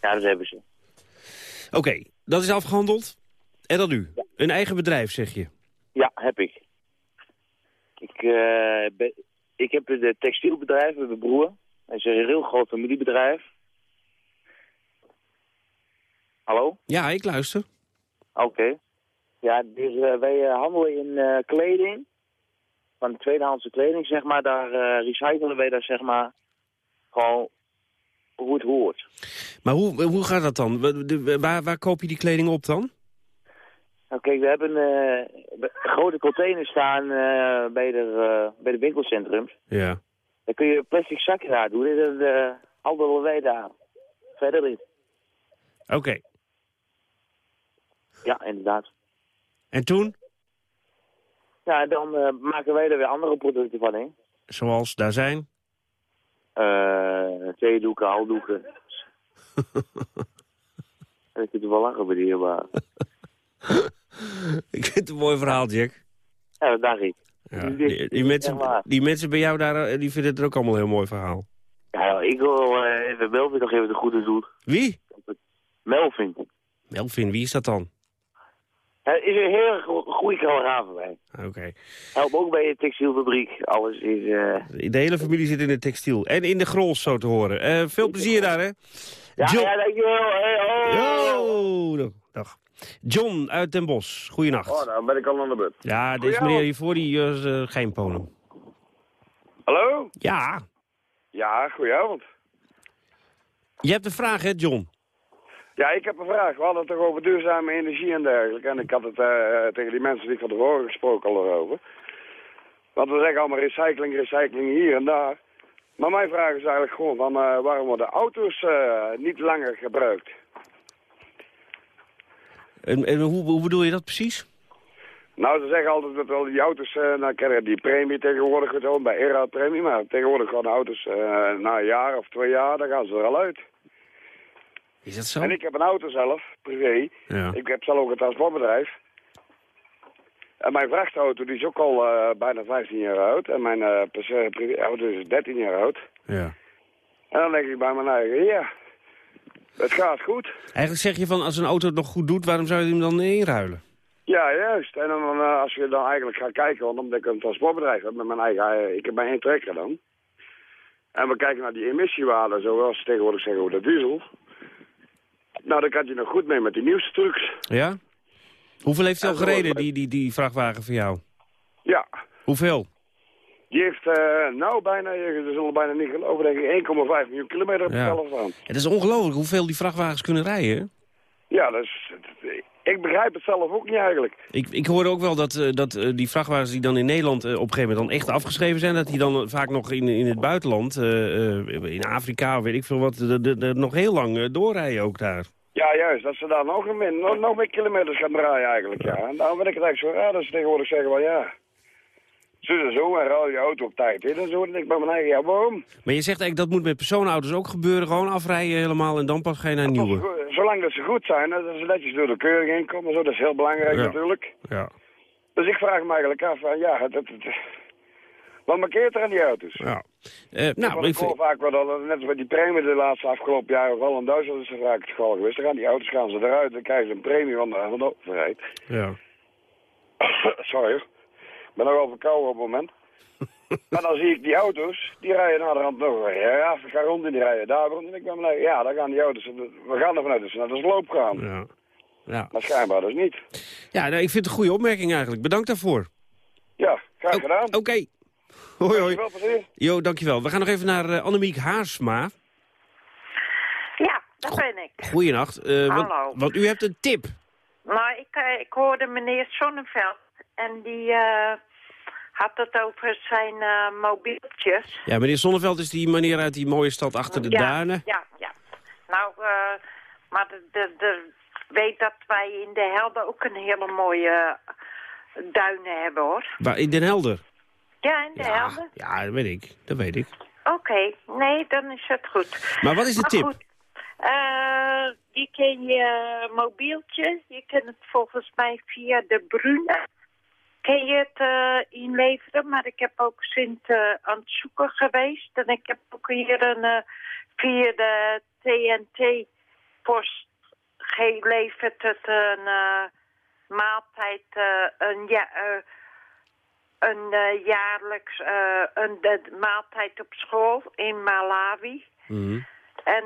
Speaker 12: Ja, dat hebben ze.
Speaker 11: Oké, dat is afgehandeld. En dan nu? Een eigen bedrijf, zeg je?
Speaker 12: Ja, heb ik. Ik, eh, ben- ik heb een textielbedrijf met mijn broer. Dat is een heel groot familiebedrijf. Hallo?
Speaker 11: Ja, ik luister.
Speaker 12: Oké. Ja, dus eh, wij eh, handelen in eh, kleding. Van tweedehandse kleding, zeg maar. Daar recyclen wij daar, zeg maar, gewoon hoe het hoort.
Speaker 11: Maar hoe, hoe gaat dat dan? Wa- de- Waar, waar koop je die kleding op dan?
Speaker 12: Nou, kijk, we hebben grote containers staan bij, de, eh, bij de winkelcentrums.
Speaker 11: Ja.
Speaker 12: Daar kun je plastic zakken naar doen en dan handelen wij daar verder in.
Speaker 3: Oké.
Speaker 12: Ja, inderdaad.
Speaker 3: En toen?
Speaker 12: Ja, dan eh, maken wij er weer andere producten van in.
Speaker 3: Zoals daar zijn?
Speaker 12: Eh theedoeken, haaldoeken. En ik kunt er wel lachen bij die, maar...
Speaker 3: Ik vind het een mooi verhaal, Jack.
Speaker 12: Ja, dat dacht ik.
Speaker 3: Ja,
Speaker 12: Die-
Speaker 3: mensen, die mensen bij jou daar, eh, die vinden het ook allemaal een heel mooi verhaal.
Speaker 12: Ja, ik wil even Melvin nog even de goede doen.
Speaker 3: Wie?
Speaker 12: Melvin.
Speaker 3: Melvin, wie is dat dan?
Speaker 12: Hij is een heel go- goede voor mij.
Speaker 3: Oké.
Speaker 12: Helpt ook bij een textielfabriek. Alles is... eh,
Speaker 3: De hele familie zit in de textiel. En in de grols, zo te horen. Eh, veel plezier daar, hè?
Speaker 12: Ja,
Speaker 3: John-
Speaker 12: ja, dankjewel. Hey, oh.
Speaker 3: Yo, dag. John uit Den Bosch, goeienacht.
Speaker 13: Oh, nou ben ik al aan de beurt.
Speaker 3: Ja, deze meneer hiervoor, die is eh, geen ponem.
Speaker 13: Hallo?
Speaker 3: Ja.
Speaker 13: Ja, goedenavond.
Speaker 3: Je hebt een vraag, hè, John?
Speaker 13: Ja, ik heb een vraag. We hadden het toch over duurzame energie en dergelijke. En ik had het eh, tegen die mensen die van tevoren gesproken al erover. Want we zeggen allemaal recycling, recycling hier en daar. Maar mijn vraag is eigenlijk gewoon van eh, waarom worden auto's eh, niet langer gebruikt?
Speaker 3: En, en hoe, hoe bedoel je dat precies?
Speaker 13: Nou, ze zeggen altijd dat wel die auto's, eh nou krijgen die premie tegenwoordig gewoon bij ERA premie, maar tegenwoordig gaan auto's eh, na een jaar of twee jaar, dan gaan ze er al uit.
Speaker 3: Is dat zo?
Speaker 13: En ik heb een auto zelf, privé.
Speaker 3: Ja.
Speaker 13: Ik heb zelf ook een transportbedrijf. En mijn vrachtauto die is ook al eh, bijna 15 jaar oud. En mijn eh pers- privéauto is 13 jaar oud.
Speaker 3: Ja.
Speaker 13: En dan denk ik bij mijn eigen, ja, het gaat goed.
Speaker 3: Eigenlijk zeg je van, als een auto het nog goed doet, waarom zou je hem dan inruilen?
Speaker 13: Ja, juist. En dan, eh, als je dan eigenlijk gaat kijken, want omdat ik een transportbedrijf heb met mijn eigen, eh, ik heb mijn één trekker dan. En we kijken naar die emissiewaarden, zoals ze tegenwoordig zeggen over de diesel. Nou, dan kan je nog goed mee met die nieuwste trucs.
Speaker 3: Ja? Hoeveel heeft hij al gereden, die, die, die vrachtwagen voor jou?
Speaker 13: Ja,
Speaker 3: Hoeveel?
Speaker 13: die heeft eh, nou bijna, je zullen bijna niet geloven, denk ik, 1,5 miljoen kilometer op de
Speaker 3: Ja.
Speaker 13: telefoon.
Speaker 3: Het is ongelooflijk hoeveel die vrachtwagens kunnen rijden.
Speaker 13: Ja, dat is, ik begrijp het zelf ook niet eigenlijk.
Speaker 3: Ik, ik hoorde ook wel dat, eh, dat eh, die vrachtwagens die dan in Nederland eh, op een gegeven moment dan echt afgeschreven zijn... dat die dan vaak nog in, in het buitenland, in Afrika of weet ik veel wat... de- de- de- nog heel lang doorrijden ook daar.
Speaker 13: Ja, juist, dat ze daar nog meer, nog, nog meer kilometers gaan draaien eigenlijk, ja. En daarom ben ik het eigenlijk zo raar dat ze tegenwoordig zeggen van ja... Zo zo, en ruil je auto op tijd in. Dan denk ik bij mijn eigen, ja, waarom?
Speaker 3: Maar je zegt eigenlijk dat moet met personenauto's ook gebeuren. Gewoon afrijden helemaal en dan pas ga je naar een nieuwe.
Speaker 13: Zo- Zolang dat ze goed zijn, dat ze netjes door de keuring heen komen, zo, dat is heel belangrijk
Speaker 3: Ja.
Speaker 13: natuurlijk.
Speaker 3: Ja.
Speaker 13: Dus ik vraag me eigenlijk af, van, ja, het, het, het- wat markeert er aan die auto's?
Speaker 3: Ja. Eh,
Speaker 13: Nou, ik hoor vaak wel dat, net als bij die premie de laatste afgelopen jaren, vooral in Duitsland is er vaak het geval geweest. Dan gaan die auto's gaan ze eruit, dan krijgen ze een premie van de, van de overheid.
Speaker 3: ja.
Speaker 13: Sorry hoor. Ik ben nog wel verkouden op het moment. maar dan zie ik die auto's, die rijden naar de rand nog weer. Ja, Afrika rond en die rijden daar rond. En ik ben blij, ja, dan gaan die auto's, we gaan ervan uit dat ze naar de sloop gaan.
Speaker 3: Ja. Ja,
Speaker 13: Maar schijnbaar dus niet.
Speaker 3: ja nou, ik vind het een goede opmerking eigenlijk. Bedankt daarvoor.
Speaker 13: Ja, graag gedaan.
Speaker 3: Oké. Hoi, hoi.
Speaker 13: Dankjewel.
Speaker 3: Jo, dankjewel. We gaan nog even naar eh, Annemiek Haarsma.
Speaker 14: Ja, dat ben ik.
Speaker 3: Goeienacht. Eh, want,
Speaker 14: Hallo.
Speaker 3: want u hebt een tip.
Speaker 14: Nou, ik, eh, ik hoorde meneer Sonneveld en die eh, had het over zijn eh, mobieltjes.
Speaker 3: Ja, meneer Zonneveld is die meneer uit die mooie stad achter de
Speaker 14: ja,
Speaker 3: duinen.
Speaker 14: Ja, ja. Nou, eh, maar de, de, de, weet dat wij in de Helden ook een hele mooie duinen hebben, hoor.
Speaker 3: Waar, in Den Helder.
Speaker 14: Ja, in de
Speaker 3: Ja,
Speaker 14: Helden.
Speaker 3: ja, dat weet ik. Dat weet ik.
Speaker 14: Oké, nee, dan is het goed.
Speaker 3: Maar wat is de tip?
Speaker 14: goed, eh, je kan je mobieltje, je kan het volgens mij via de Brune, kan je het eh, inleveren. Maar ik heb ook sinds eh, aan het zoeken geweest. En ik heb ook hier een, eh, via de TNT-post geleverd het een maaltijd, een ja, een jaarlijks een de maaltijd op school in Malawi.
Speaker 3: Mhm.
Speaker 14: En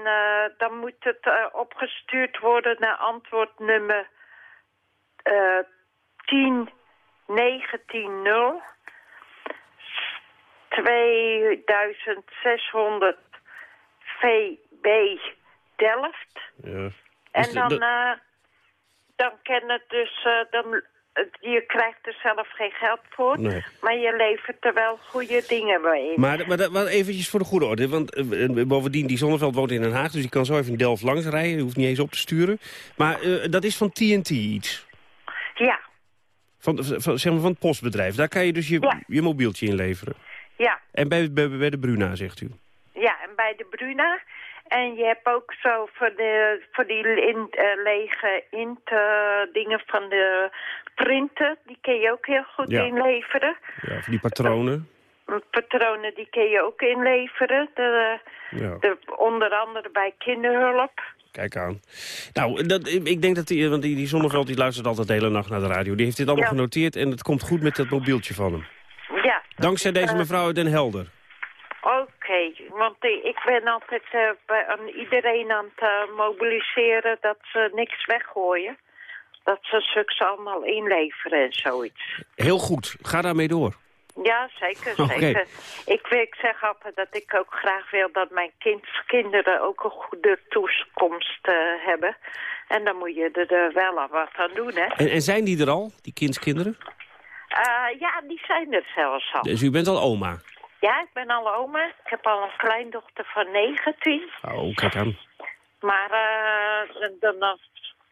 Speaker 14: dan moet het opgestuurd worden naar antwoordnummer eh 10 190 2600 VB Delft.
Speaker 3: Ja.
Speaker 14: En dan, eh, dan kan het dus, eh, dan het- je krijgt er zelf geen geld voor,
Speaker 3: Nee.
Speaker 14: maar je levert er wel goede dingen mee in.
Speaker 3: Maar, maar, maar eventjes voor de goede orde. Want eh, eh, bovendien, die Zonneveld woont in Den Haag... dus die kan zo even in Delft langs rijden. Je hoeft niet eens op te sturen. Maar eh, dat is van TNT iets. Van, van, zeg maar van het postbedrijf. Daar kan je dus je,
Speaker 14: Ja.
Speaker 3: je mobieltje inleveren.
Speaker 14: ja,
Speaker 3: En bij, bij, bij de Bruna, zegt u.
Speaker 14: ja. En bij de Bruna. En je hebt ook zo voor, de, voor die in, eh, lege int eh, dingen van de printen. Die kun je ook heel goed
Speaker 3: Ja.
Speaker 14: inleveren.
Speaker 3: Ja, van die patronen.
Speaker 14: Patronen die kun je ook inleveren. De,
Speaker 3: Ja.
Speaker 14: de, onder andere bij kinderhulp.
Speaker 3: Kijk aan. Nou, dat, ik denk dat die, want die, die Zonneveld die luistert altijd de hele nacht naar de radio. Die heeft dit allemaal
Speaker 14: Ja.
Speaker 3: genoteerd en het komt goed met dat mobieltje van hem.
Speaker 14: Ja.
Speaker 3: Dankzij deze
Speaker 14: eh,
Speaker 3: mevrouw Den Helder.
Speaker 14: Oké, want ik ben altijd eh, bij, aan iedereen aan het eh, mobiliseren dat ze niks weggooien. Dat ze zulks allemaal inleveren en zoiets.
Speaker 3: Heel goed. Ga daarmee door.
Speaker 14: Ja, zeker, zeker. Ik, wil- ik zeg altijd dat ik ook graag wil dat mijn kind, kinderen ook een goede toekomst eh, hebben. En dan moet je er eh, wel aan wat aan doen, hè.
Speaker 3: En, en zijn die er al, die kindskinderen?
Speaker 14: Eh, ja, die zijn er zelfs al.
Speaker 3: Dus u bent al oma.
Speaker 14: Ja, ik ben al oma. Ik heb al een kleindochter van 19.
Speaker 3: Oh, kijk aan.
Speaker 14: Maar dan, dan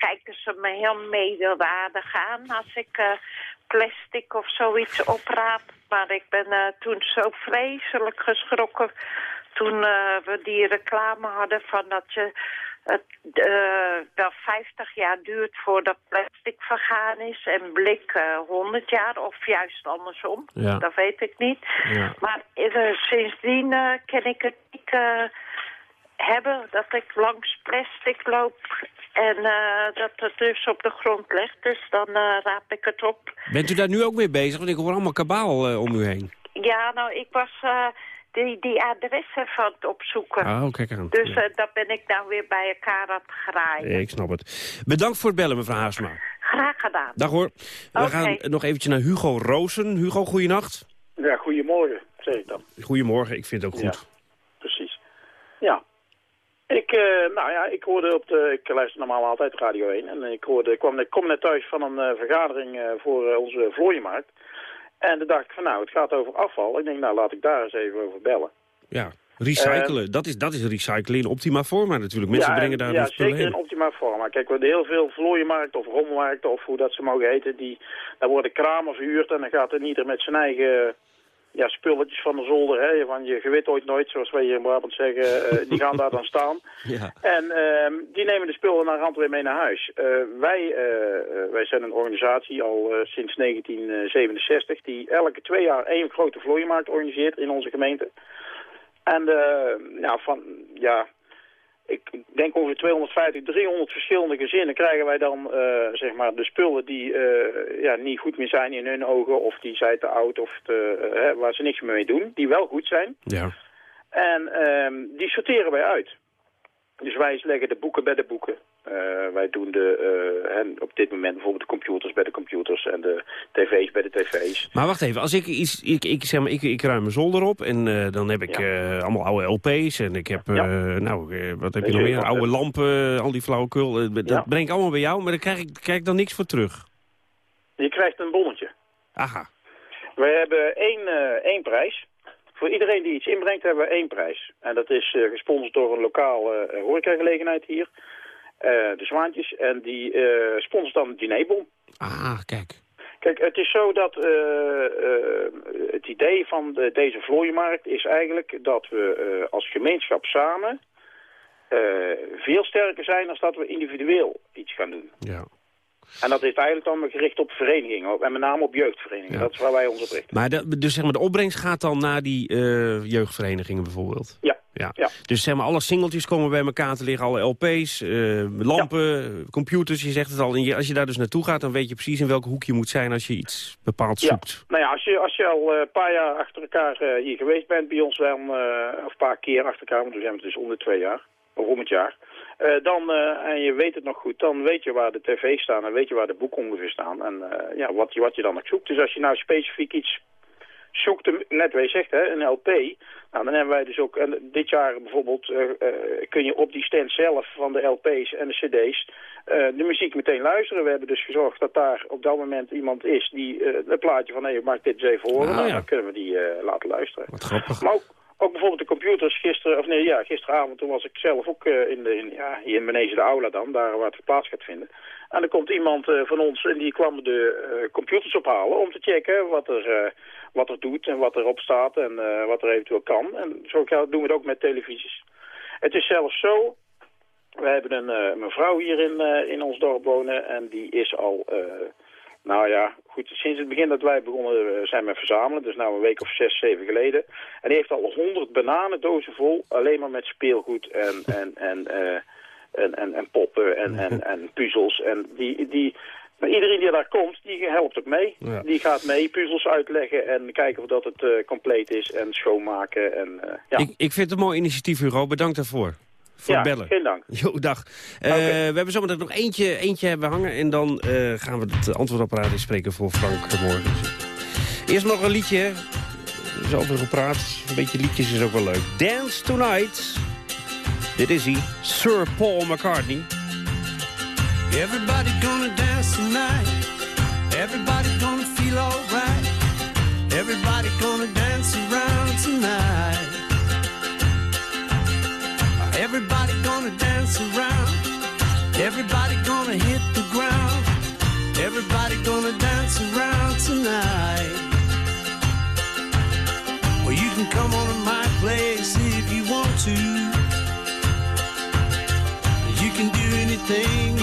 Speaker 14: kijken ze me heel medewaardig aan als ik eh, plastic of zoiets opraap. Maar ik ben eh, toen zo vreselijk geschrokken toen eh, we die reclame hadden van dat je het wel 50 jaar duurt voordat plastic vergaan is en blik eh 100 jaar of juist andersom.
Speaker 15: Ja.
Speaker 14: Dat weet ik niet.
Speaker 15: Ja.
Speaker 14: Maar sindsdien ken ik het niet hebben dat ik langs plastic loop en eh, dat het dus op de grond ligt. Dus dan eh, raap ik het op.
Speaker 3: Bent u daar nu ook mee bezig? Want ik hoor allemaal kabaal eh, om u heen.
Speaker 14: Ja, nou, ik was eh, die, die adressen van het opzoeken.
Speaker 3: Oh, kijk aan.
Speaker 14: Dus
Speaker 3: Ja.
Speaker 14: eh, dat ben ik nou weer bij elkaar aan het graaien.
Speaker 3: Ik snap het. Bedankt voor het bellen, mevrouw Haasma.
Speaker 14: Graag gedaan.
Speaker 3: Dag hoor. We gaan nog eventjes naar Hugo Roosen. Hugo, goeienacht.
Speaker 16: Ja, goedemorgen, zeg ik dan.
Speaker 3: Goedemorgen, ik vind het ook goed.
Speaker 16: Precies. Ja. Ik, eh, nou ja, ik hoorde op de, ik luister normaal altijd Radio 1 en ik hoorde, ik kwam, ik kom net thuis van een eh, vergadering eh, voor onze vlooienmarkt. En toen dacht ik van nou, het gaat over afval. Ik denk nou, laat ik daar eens even over bellen.
Speaker 3: Ja, recyclen. dat, is, dat is recyclen in optima forma natuurlijk. Mensen
Speaker 16: ja,
Speaker 3: brengen daar
Speaker 16: ja,
Speaker 3: hun spullen
Speaker 16: zeker in optima forma. Kijk, we hebben heel veel vlooienmarkten of rommelmarkten of hoe dat ze mogen heten. Die, daar worden kramen verhuurd en dan gaat er ieder met zijn eigen ja, spulletjes van de zolder. Hè, van je, weet ooit nooit, zoals wij hier in Brabant zeggen, eh, die gaan daar dan staan.
Speaker 3: Ja.
Speaker 16: En ehm, die nemen de spullen naar hand weer mee naar huis. Eh, wij, eh, wij zijn een organisatie al sinds 1967 die elke twee jaar één grote vlooienmarkt organiseert in onze gemeente. En ja, van, ja, ik denk ongeveer 250, 300 verschillende gezinnen krijgen wij dan eh, zeg maar de spullen die eh, ja, niet goed meer zijn in hun ogen of die zijn te oud of te, eh, hè, waar ze niks meer mee doen, die wel goed zijn.
Speaker 3: Ja.
Speaker 16: En ehm, die sorteren wij uit. Dus wij leggen de boeken bij de boeken. Eh, wij doen de, eh, en op dit moment bijvoorbeeld de computers bij de computers en de tv's bij de tv's.
Speaker 3: Maar wacht even, als ik iets, ik, ik, zeg maar, ik, ik ruim mijn zolder op en eh, dan heb ik eh, allemaal oude LP's en ik heb, eh, nou, eh, wat heb je nog meer? Oude
Speaker 16: eh,
Speaker 3: lampen, al die flauwekul. eh, dat
Speaker 16: Ja.
Speaker 3: breng ik allemaal bij jou, maar daar krijg ik, krijg ik dan niks voor terug.
Speaker 16: Je krijgt een bonnetje.
Speaker 3: Aha.
Speaker 16: Wij hebben één, eh, één prijs. Voor iedereen die iets inbrengt hebben we één prijs. En dat is eh, gesponsord door een lokale eh, horecagelegenheid hier. Eh, de Zwaantjes. En die eh sponsort dan een dinerbon.
Speaker 3: Ah, kijk.
Speaker 16: Kijk, het is zo dat eh, het idee van de, deze vlooienmarkt is eigenlijk dat we als gemeenschap samen veel sterker zijn dan dat we individueel iets gaan doen.
Speaker 3: Ja.
Speaker 16: En dat is eigenlijk dan gericht op verenigingen, en met name op jeugdverenigingen. Dat is waar wij ons op richten.
Speaker 3: Maar de, dus zeg maar, de opbrengst gaat dan naar die jeugdverenigingen bijvoorbeeld?
Speaker 16: Ja.
Speaker 3: Ja.
Speaker 16: Ja.
Speaker 3: Dus zeg maar, alle singeltjes komen bij elkaar te liggen, alle LP's, eh, lampen, computers, je zegt het al. En je, als je daar dus naartoe gaat, dan weet je precies in welk hoek je moet zijn als je iets bepaald
Speaker 16: Ja.
Speaker 3: zoekt.
Speaker 16: Nou ja, als je, als je al eh, een paar jaar achter elkaar eh, hier geweest bent bij ons, dan, eh, of een paar keer achter elkaar, want we zijn dus om de twee jaar, of om het jaar, dan, en je weet het nog goed, dan weet je waar de tv's staan en weet je waar de boeken ongeveer staan en ja, wat, je, wat je dan nog zoekt. Dus als je nou specifiek iets zoekt hem, net wat je zegt, hè, een LP. Nou, dan hebben wij dus ook, en dit jaar bijvoorbeeld, eh, eh, kun je op die stand zelf van de LP's en de CD's eh, de muziek meteen luisteren. We hebben dus gezorgd dat daar op dat moment iemand is die een plaatje van, hé, hey, maak dit eens even horen.
Speaker 3: Ah,
Speaker 16: nou,
Speaker 3: ja.
Speaker 16: dan kunnen we die laten luisteren.
Speaker 3: Wat grappig.
Speaker 16: Maar ook, ook bijvoorbeeld de computers gisteren, of nee, ja, gisteravond, toen was ik zelf ook in de, in, ja, hier in Benezen de Aula dan, daar waar het plaats gaat vinden. En dan komt iemand van ons en die kwam de computers ophalen om te checken wat er, wat er doet en wat erop staat en eh, wat er eventueel kan. En zo gaan- doen we het ook met televisies. Het is zelfs zo, we hebben een eh, mevrouw hier in, eh, in ons dorp wonen en die is al, nou ja, goed, sinds het begin dat wij begonnen zijn met verzamelen, dus nou een week of zes, zeven geleden. En die heeft al honderd bananendozen vol, alleen maar met speelgoed en, en, en, en, en, en poppen en, en, en puzzels. En die, die, maar iedereen die daar komt, die helpt ook mee.
Speaker 3: Ja.
Speaker 16: Die gaat mee puzzels uitleggen en kijken of dat het eh, compleet is en schoonmaken. En, eh, ja.
Speaker 3: Ik, ik vind het een mooi initiatief, Hugo. Bedankt daarvoor. Voor
Speaker 16: ja,
Speaker 3: het bellen.
Speaker 16: geen dank.
Speaker 3: Jo, dag. Eh, We hebben zometeen nog eentje, eentje hebben hangen... en dan eh, gaan we het antwoordapparaat inspreken voor Frank morgen. Eerst nog een liedje. hè. Zoveel gepraat. Een beetje liedjes is ook wel leuk. Dance Tonight. Dit is hij. Sir Paul McCartney.
Speaker 15: Everybody gonna dance tonight. Everybody gonna feel alright. Everybody gonna dance around tonight. Everybody gonna dance around. Everybody gonna hit the ground. Everybody gonna dance around tonight. Well, you can come on to my place if you want to. You can do anything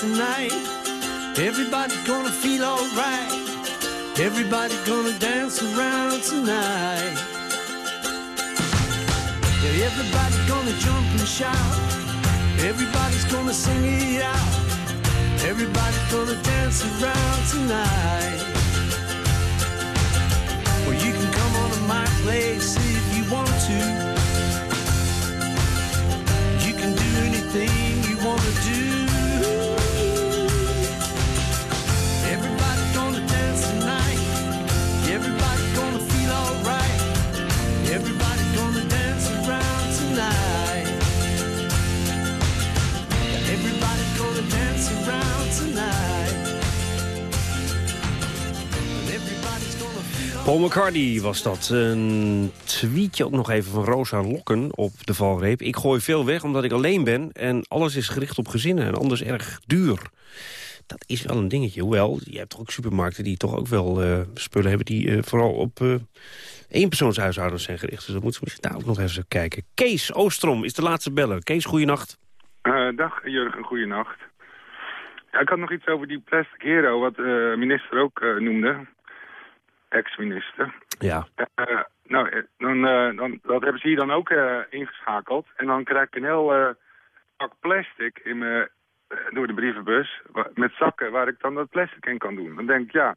Speaker 15: tonight. Everybody's gonna feel alright. Everybody's gonna dance around tonight. Yeah, everybody's gonna jump and shout. Everybody's gonna sing it out. Everybody's gonna dance around tonight. Well, you can come on to my place if you want to. You can do anything you want to do.
Speaker 3: Paul McCartney was dat. Een tweetje ook nog even van Rosa Lokken op de valreep. Ik gooi veel weg omdat ik alleen ben en alles is gericht op gezinnen en anders erg duur. Dat is wel een dingetje. Hoewel, je hebt toch ook supermarkten die toch ook wel eh, spullen hebben... die eh, vooral op eh eenpersoonshuishoudens zijn gericht. Dus dat moeten we misschien daar ook nog even kijken. Kees Oostrom is de laatste beller. Kees, goeienacht.
Speaker 17: Dag Jurgen, goeienacht. Ja, ik had nog iets over die Plastic Hero, wat de minister ook noemde. Ex-minister.
Speaker 3: Ja.
Speaker 17: Eh, nou, eh, dan, eh, dan, dat hebben ze hier dan ook ingeschakeld. En dan krijg ik een heel pak plastic in eh, door de brievenbus met zakken waar ik dan dat plastic in kan doen. Dan denk ik, ja,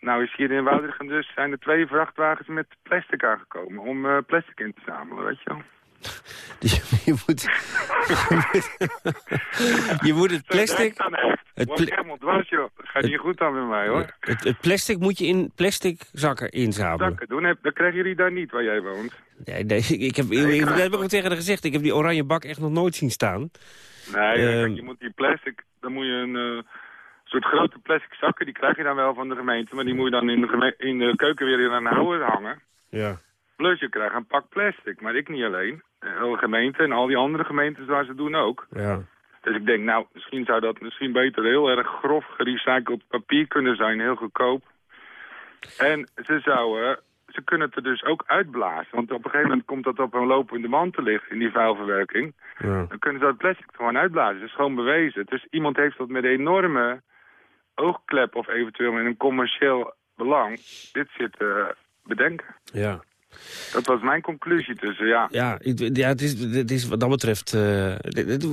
Speaker 17: nou is hier in Woudrichem dus zijn er twee vrachtwagens met plastic aangekomen om plastic in te zamelen, weet je wel.
Speaker 3: Dus je, je moet, je moet, je moet het plastic... Het
Speaker 17: ik helemaal dwars, joh. Dat gaat niet goed dan met mij, hoor.
Speaker 3: Het, het plastic moet je in plastic zakken inzamelen.
Speaker 17: Zakken doen, dat krijgen jullie daar niet waar jij woont.
Speaker 3: Nee, nee, ik, heb, ik, dat heb ik ook tegen haar gezegd. Ik heb die oranje bak echt nog nooit zien staan.
Speaker 17: Nee,
Speaker 3: Ehm.
Speaker 17: kijk, je moet die plastic, dan moet je een eh, soort grote plastic zakken, die krijg je dan wel van de gemeente, maar die moet je dan in de, in de keuken weer in een houwer hangen.
Speaker 3: Ja.
Speaker 17: Plus je krijgt een pak plastic, maar ik niet alleen. Hele gemeente en al die andere gemeentes waar ze doen ook.
Speaker 3: Ja.
Speaker 17: Dus ik denk, nou, misschien zou dat misschien beter heel erg grof gerecycled papier kunnen zijn, heel goedkoop. En ze zouden, ze kunnen het er dus ook uitblazen. Want op een gegeven moment komt dat op een lopende band te liggen in die vuilverwerking.
Speaker 3: Ja.
Speaker 17: Dan kunnen ze dat plastic gewoon uitblazen. Dat is gewoon bewezen. Dus iemand heeft dat met enorme oogklep of eventueel met een commerciële belang dit zit te bedenken.
Speaker 3: Ja.
Speaker 17: Dat was mijn conclusie. Dus eh, ja,
Speaker 3: Ja, ja het, is, het is wat dat betreft... eh,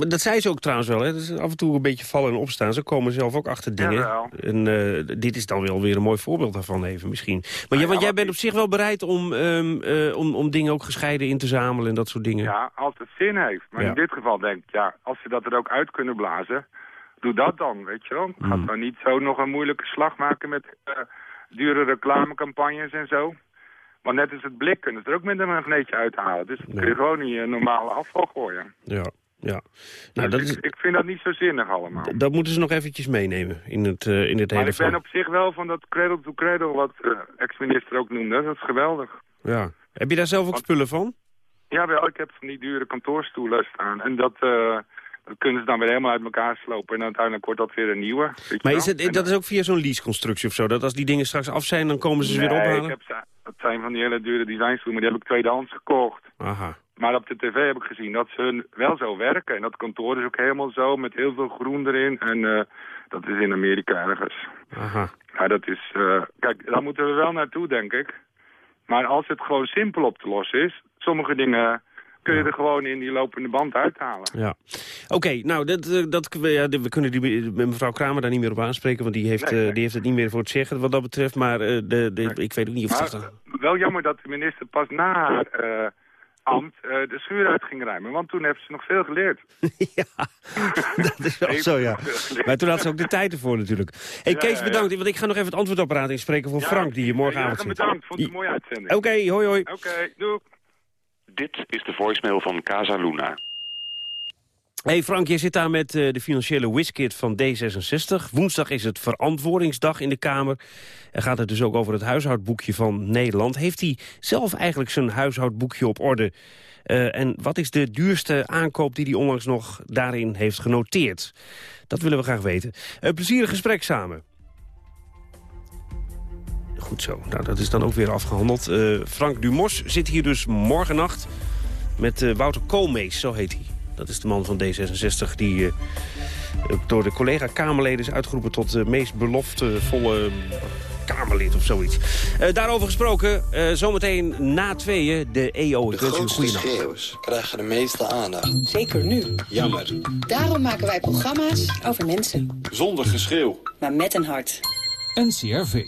Speaker 3: dat zei ze ook trouwens wel. Hè. Is af en toe een beetje vallen en opstaan. Ze komen zelf ook achter dingen. En eh, dit is dan wel weer een mooi voorbeeld daarvan even misschien. Maar ja, want jij bent op zich wel bereid om, ehm, eh, om, om dingen ook gescheiden in te zamelen en dat soort dingen.
Speaker 17: ja, als het zin heeft. Maar
Speaker 3: Ja.
Speaker 17: in dit geval denk ik, ja, als ze dat er ook uit kunnen blazen, doe dat dan, weet je wel. Ga dan niet zo nog een moeilijke slag maken met dure reclamecampagnes en zo. Want net als het blik kunnen ze er ook met een magneetje uithalen. Dus dan kun je gewoon niet eh, normale afval gooien.
Speaker 3: Ja, ja. Nou, dat,
Speaker 17: Dus
Speaker 3: is,
Speaker 17: ik, vind dat niet zo zinnig allemaal.
Speaker 3: dat moeten ze nog eventjes meenemen in het, eh, in het
Speaker 17: Maar
Speaker 3: hele
Speaker 17: ik ben op zich wel van dat cradle to cradle, wat eh, ex-minister ook noemde. Dat is geweldig.
Speaker 3: Ja. Heb je daar zelf ook spullen van?
Speaker 17: Ja, wel, ik heb van die dure kantoorstoelen staan. En dat, dat kunnen ze dan weer helemaal uit elkaar slopen. En uiteindelijk wordt dat weer een nieuwe.
Speaker 3: Maar is het, dat is ook via zo'n leaseconstructie of zo? Dat als die dingen straks af zijn, dan komen ze ze weer ophalen?
Speaker 17: ik heb, ze- dat zijn van die hele dure maar die heb ik tweedehands gekocht.
Speaker 3: Aha.
Speaker 17: Maar op de tv heb ik gezien dat ze wel zo werken. En dat kantoor is ook helemaal zo, met heel veel groen erin. En eh, dat is in Amerika ergens.
Speaker 3: Aha.
Speaker 17: Ja, dat is... eh, kijk, daar moeten we wel naartoe, denk ik. Maar als het gewoon simpel op te lossen is... sommige dingen kun je er gewoon in die lopende band uithalen.
Speaker 3: Ja. Oké, nou, dat, eh, dat, we- ja, we kunnen die, met mevrouw Kramer daar niet meer op aanspreken... want die heeft,
Speaker 17: Nee,
Speaker 3: eh,
Speaker 17: nee.
Speaker 3: die heeft het niet meer voor het zeggen wat dat betreft. Maar eh, de, de, ik weet ook niet of
Speaker 17: Maar
Speaker 3: dat...
Speaker 17: wel jammer dat de minister pas na haar eh, ambt eh, de schuur uit ging ruimen. Want toen heeft ze nog veel geleerd.
Speaker 3: dat is wel zo, ja. Maar toen had ze ook de tijd ervoor natuurlijk. hey,
Speaker 17: Ja,
Speaker 3: Kees,
Speaker 17: ja, ja.
Speaker 3: bedankt. Want ik ga nog even het antwoordapparaat inspreken voor Frank... die je morgenavond
Speaker 17: Ja,
Speaker 3: ziet.
Speaker 17: bedankt. Vond het een mooie uitzending.
Speaker 3: Oké, hoi hoi.
Speaker 17: Oké, doei.
Speaker 18: Dit is de voicemail van Casa Luna.
Speaker 3: Hey Frank, je zit daar met eh, de financiële whiskit van D66. Woensdag is het verantwoordingsdag in de Kamer. En gaat het dus ook over het huishoudboekje van Nederland. Heeft hij zelf eigenlijk zijn huishoudboekje op orde? Eh, en wat is de duurste aankoop die hij onlangs nog daarin heeft genoteerd? Dat willen we graag weten. Een plezierig gesprek samen. Goed zo, nou, dat is dan ook weer afgehandeld. Eh, Frank Dumos zit hier dus morgennacht met eh, Wouter Koolmees, zo heet hij. Dat is de man van D66 die eh, door de collega-Kamerleden is uitgeroepen... tot de meest beloftevolle Kamerlid of zoiets. Eh, daarover gesproken, eh, zometeen na tweeën de EO.
Speaker 19: De grootste
Speaker 3: goede nacht.
Speaker 19: schreeuwers krijgen de meeste aandacht.
Speaker 20: Zeker nu.
Speaker 19: Jammer.
Speaker 20: Daarom maken wij programma's over mensen.
Speaker 19: Zonder geschreeuw.
Speaker 20: Maar met een hart.
Speaker 21: NCRV.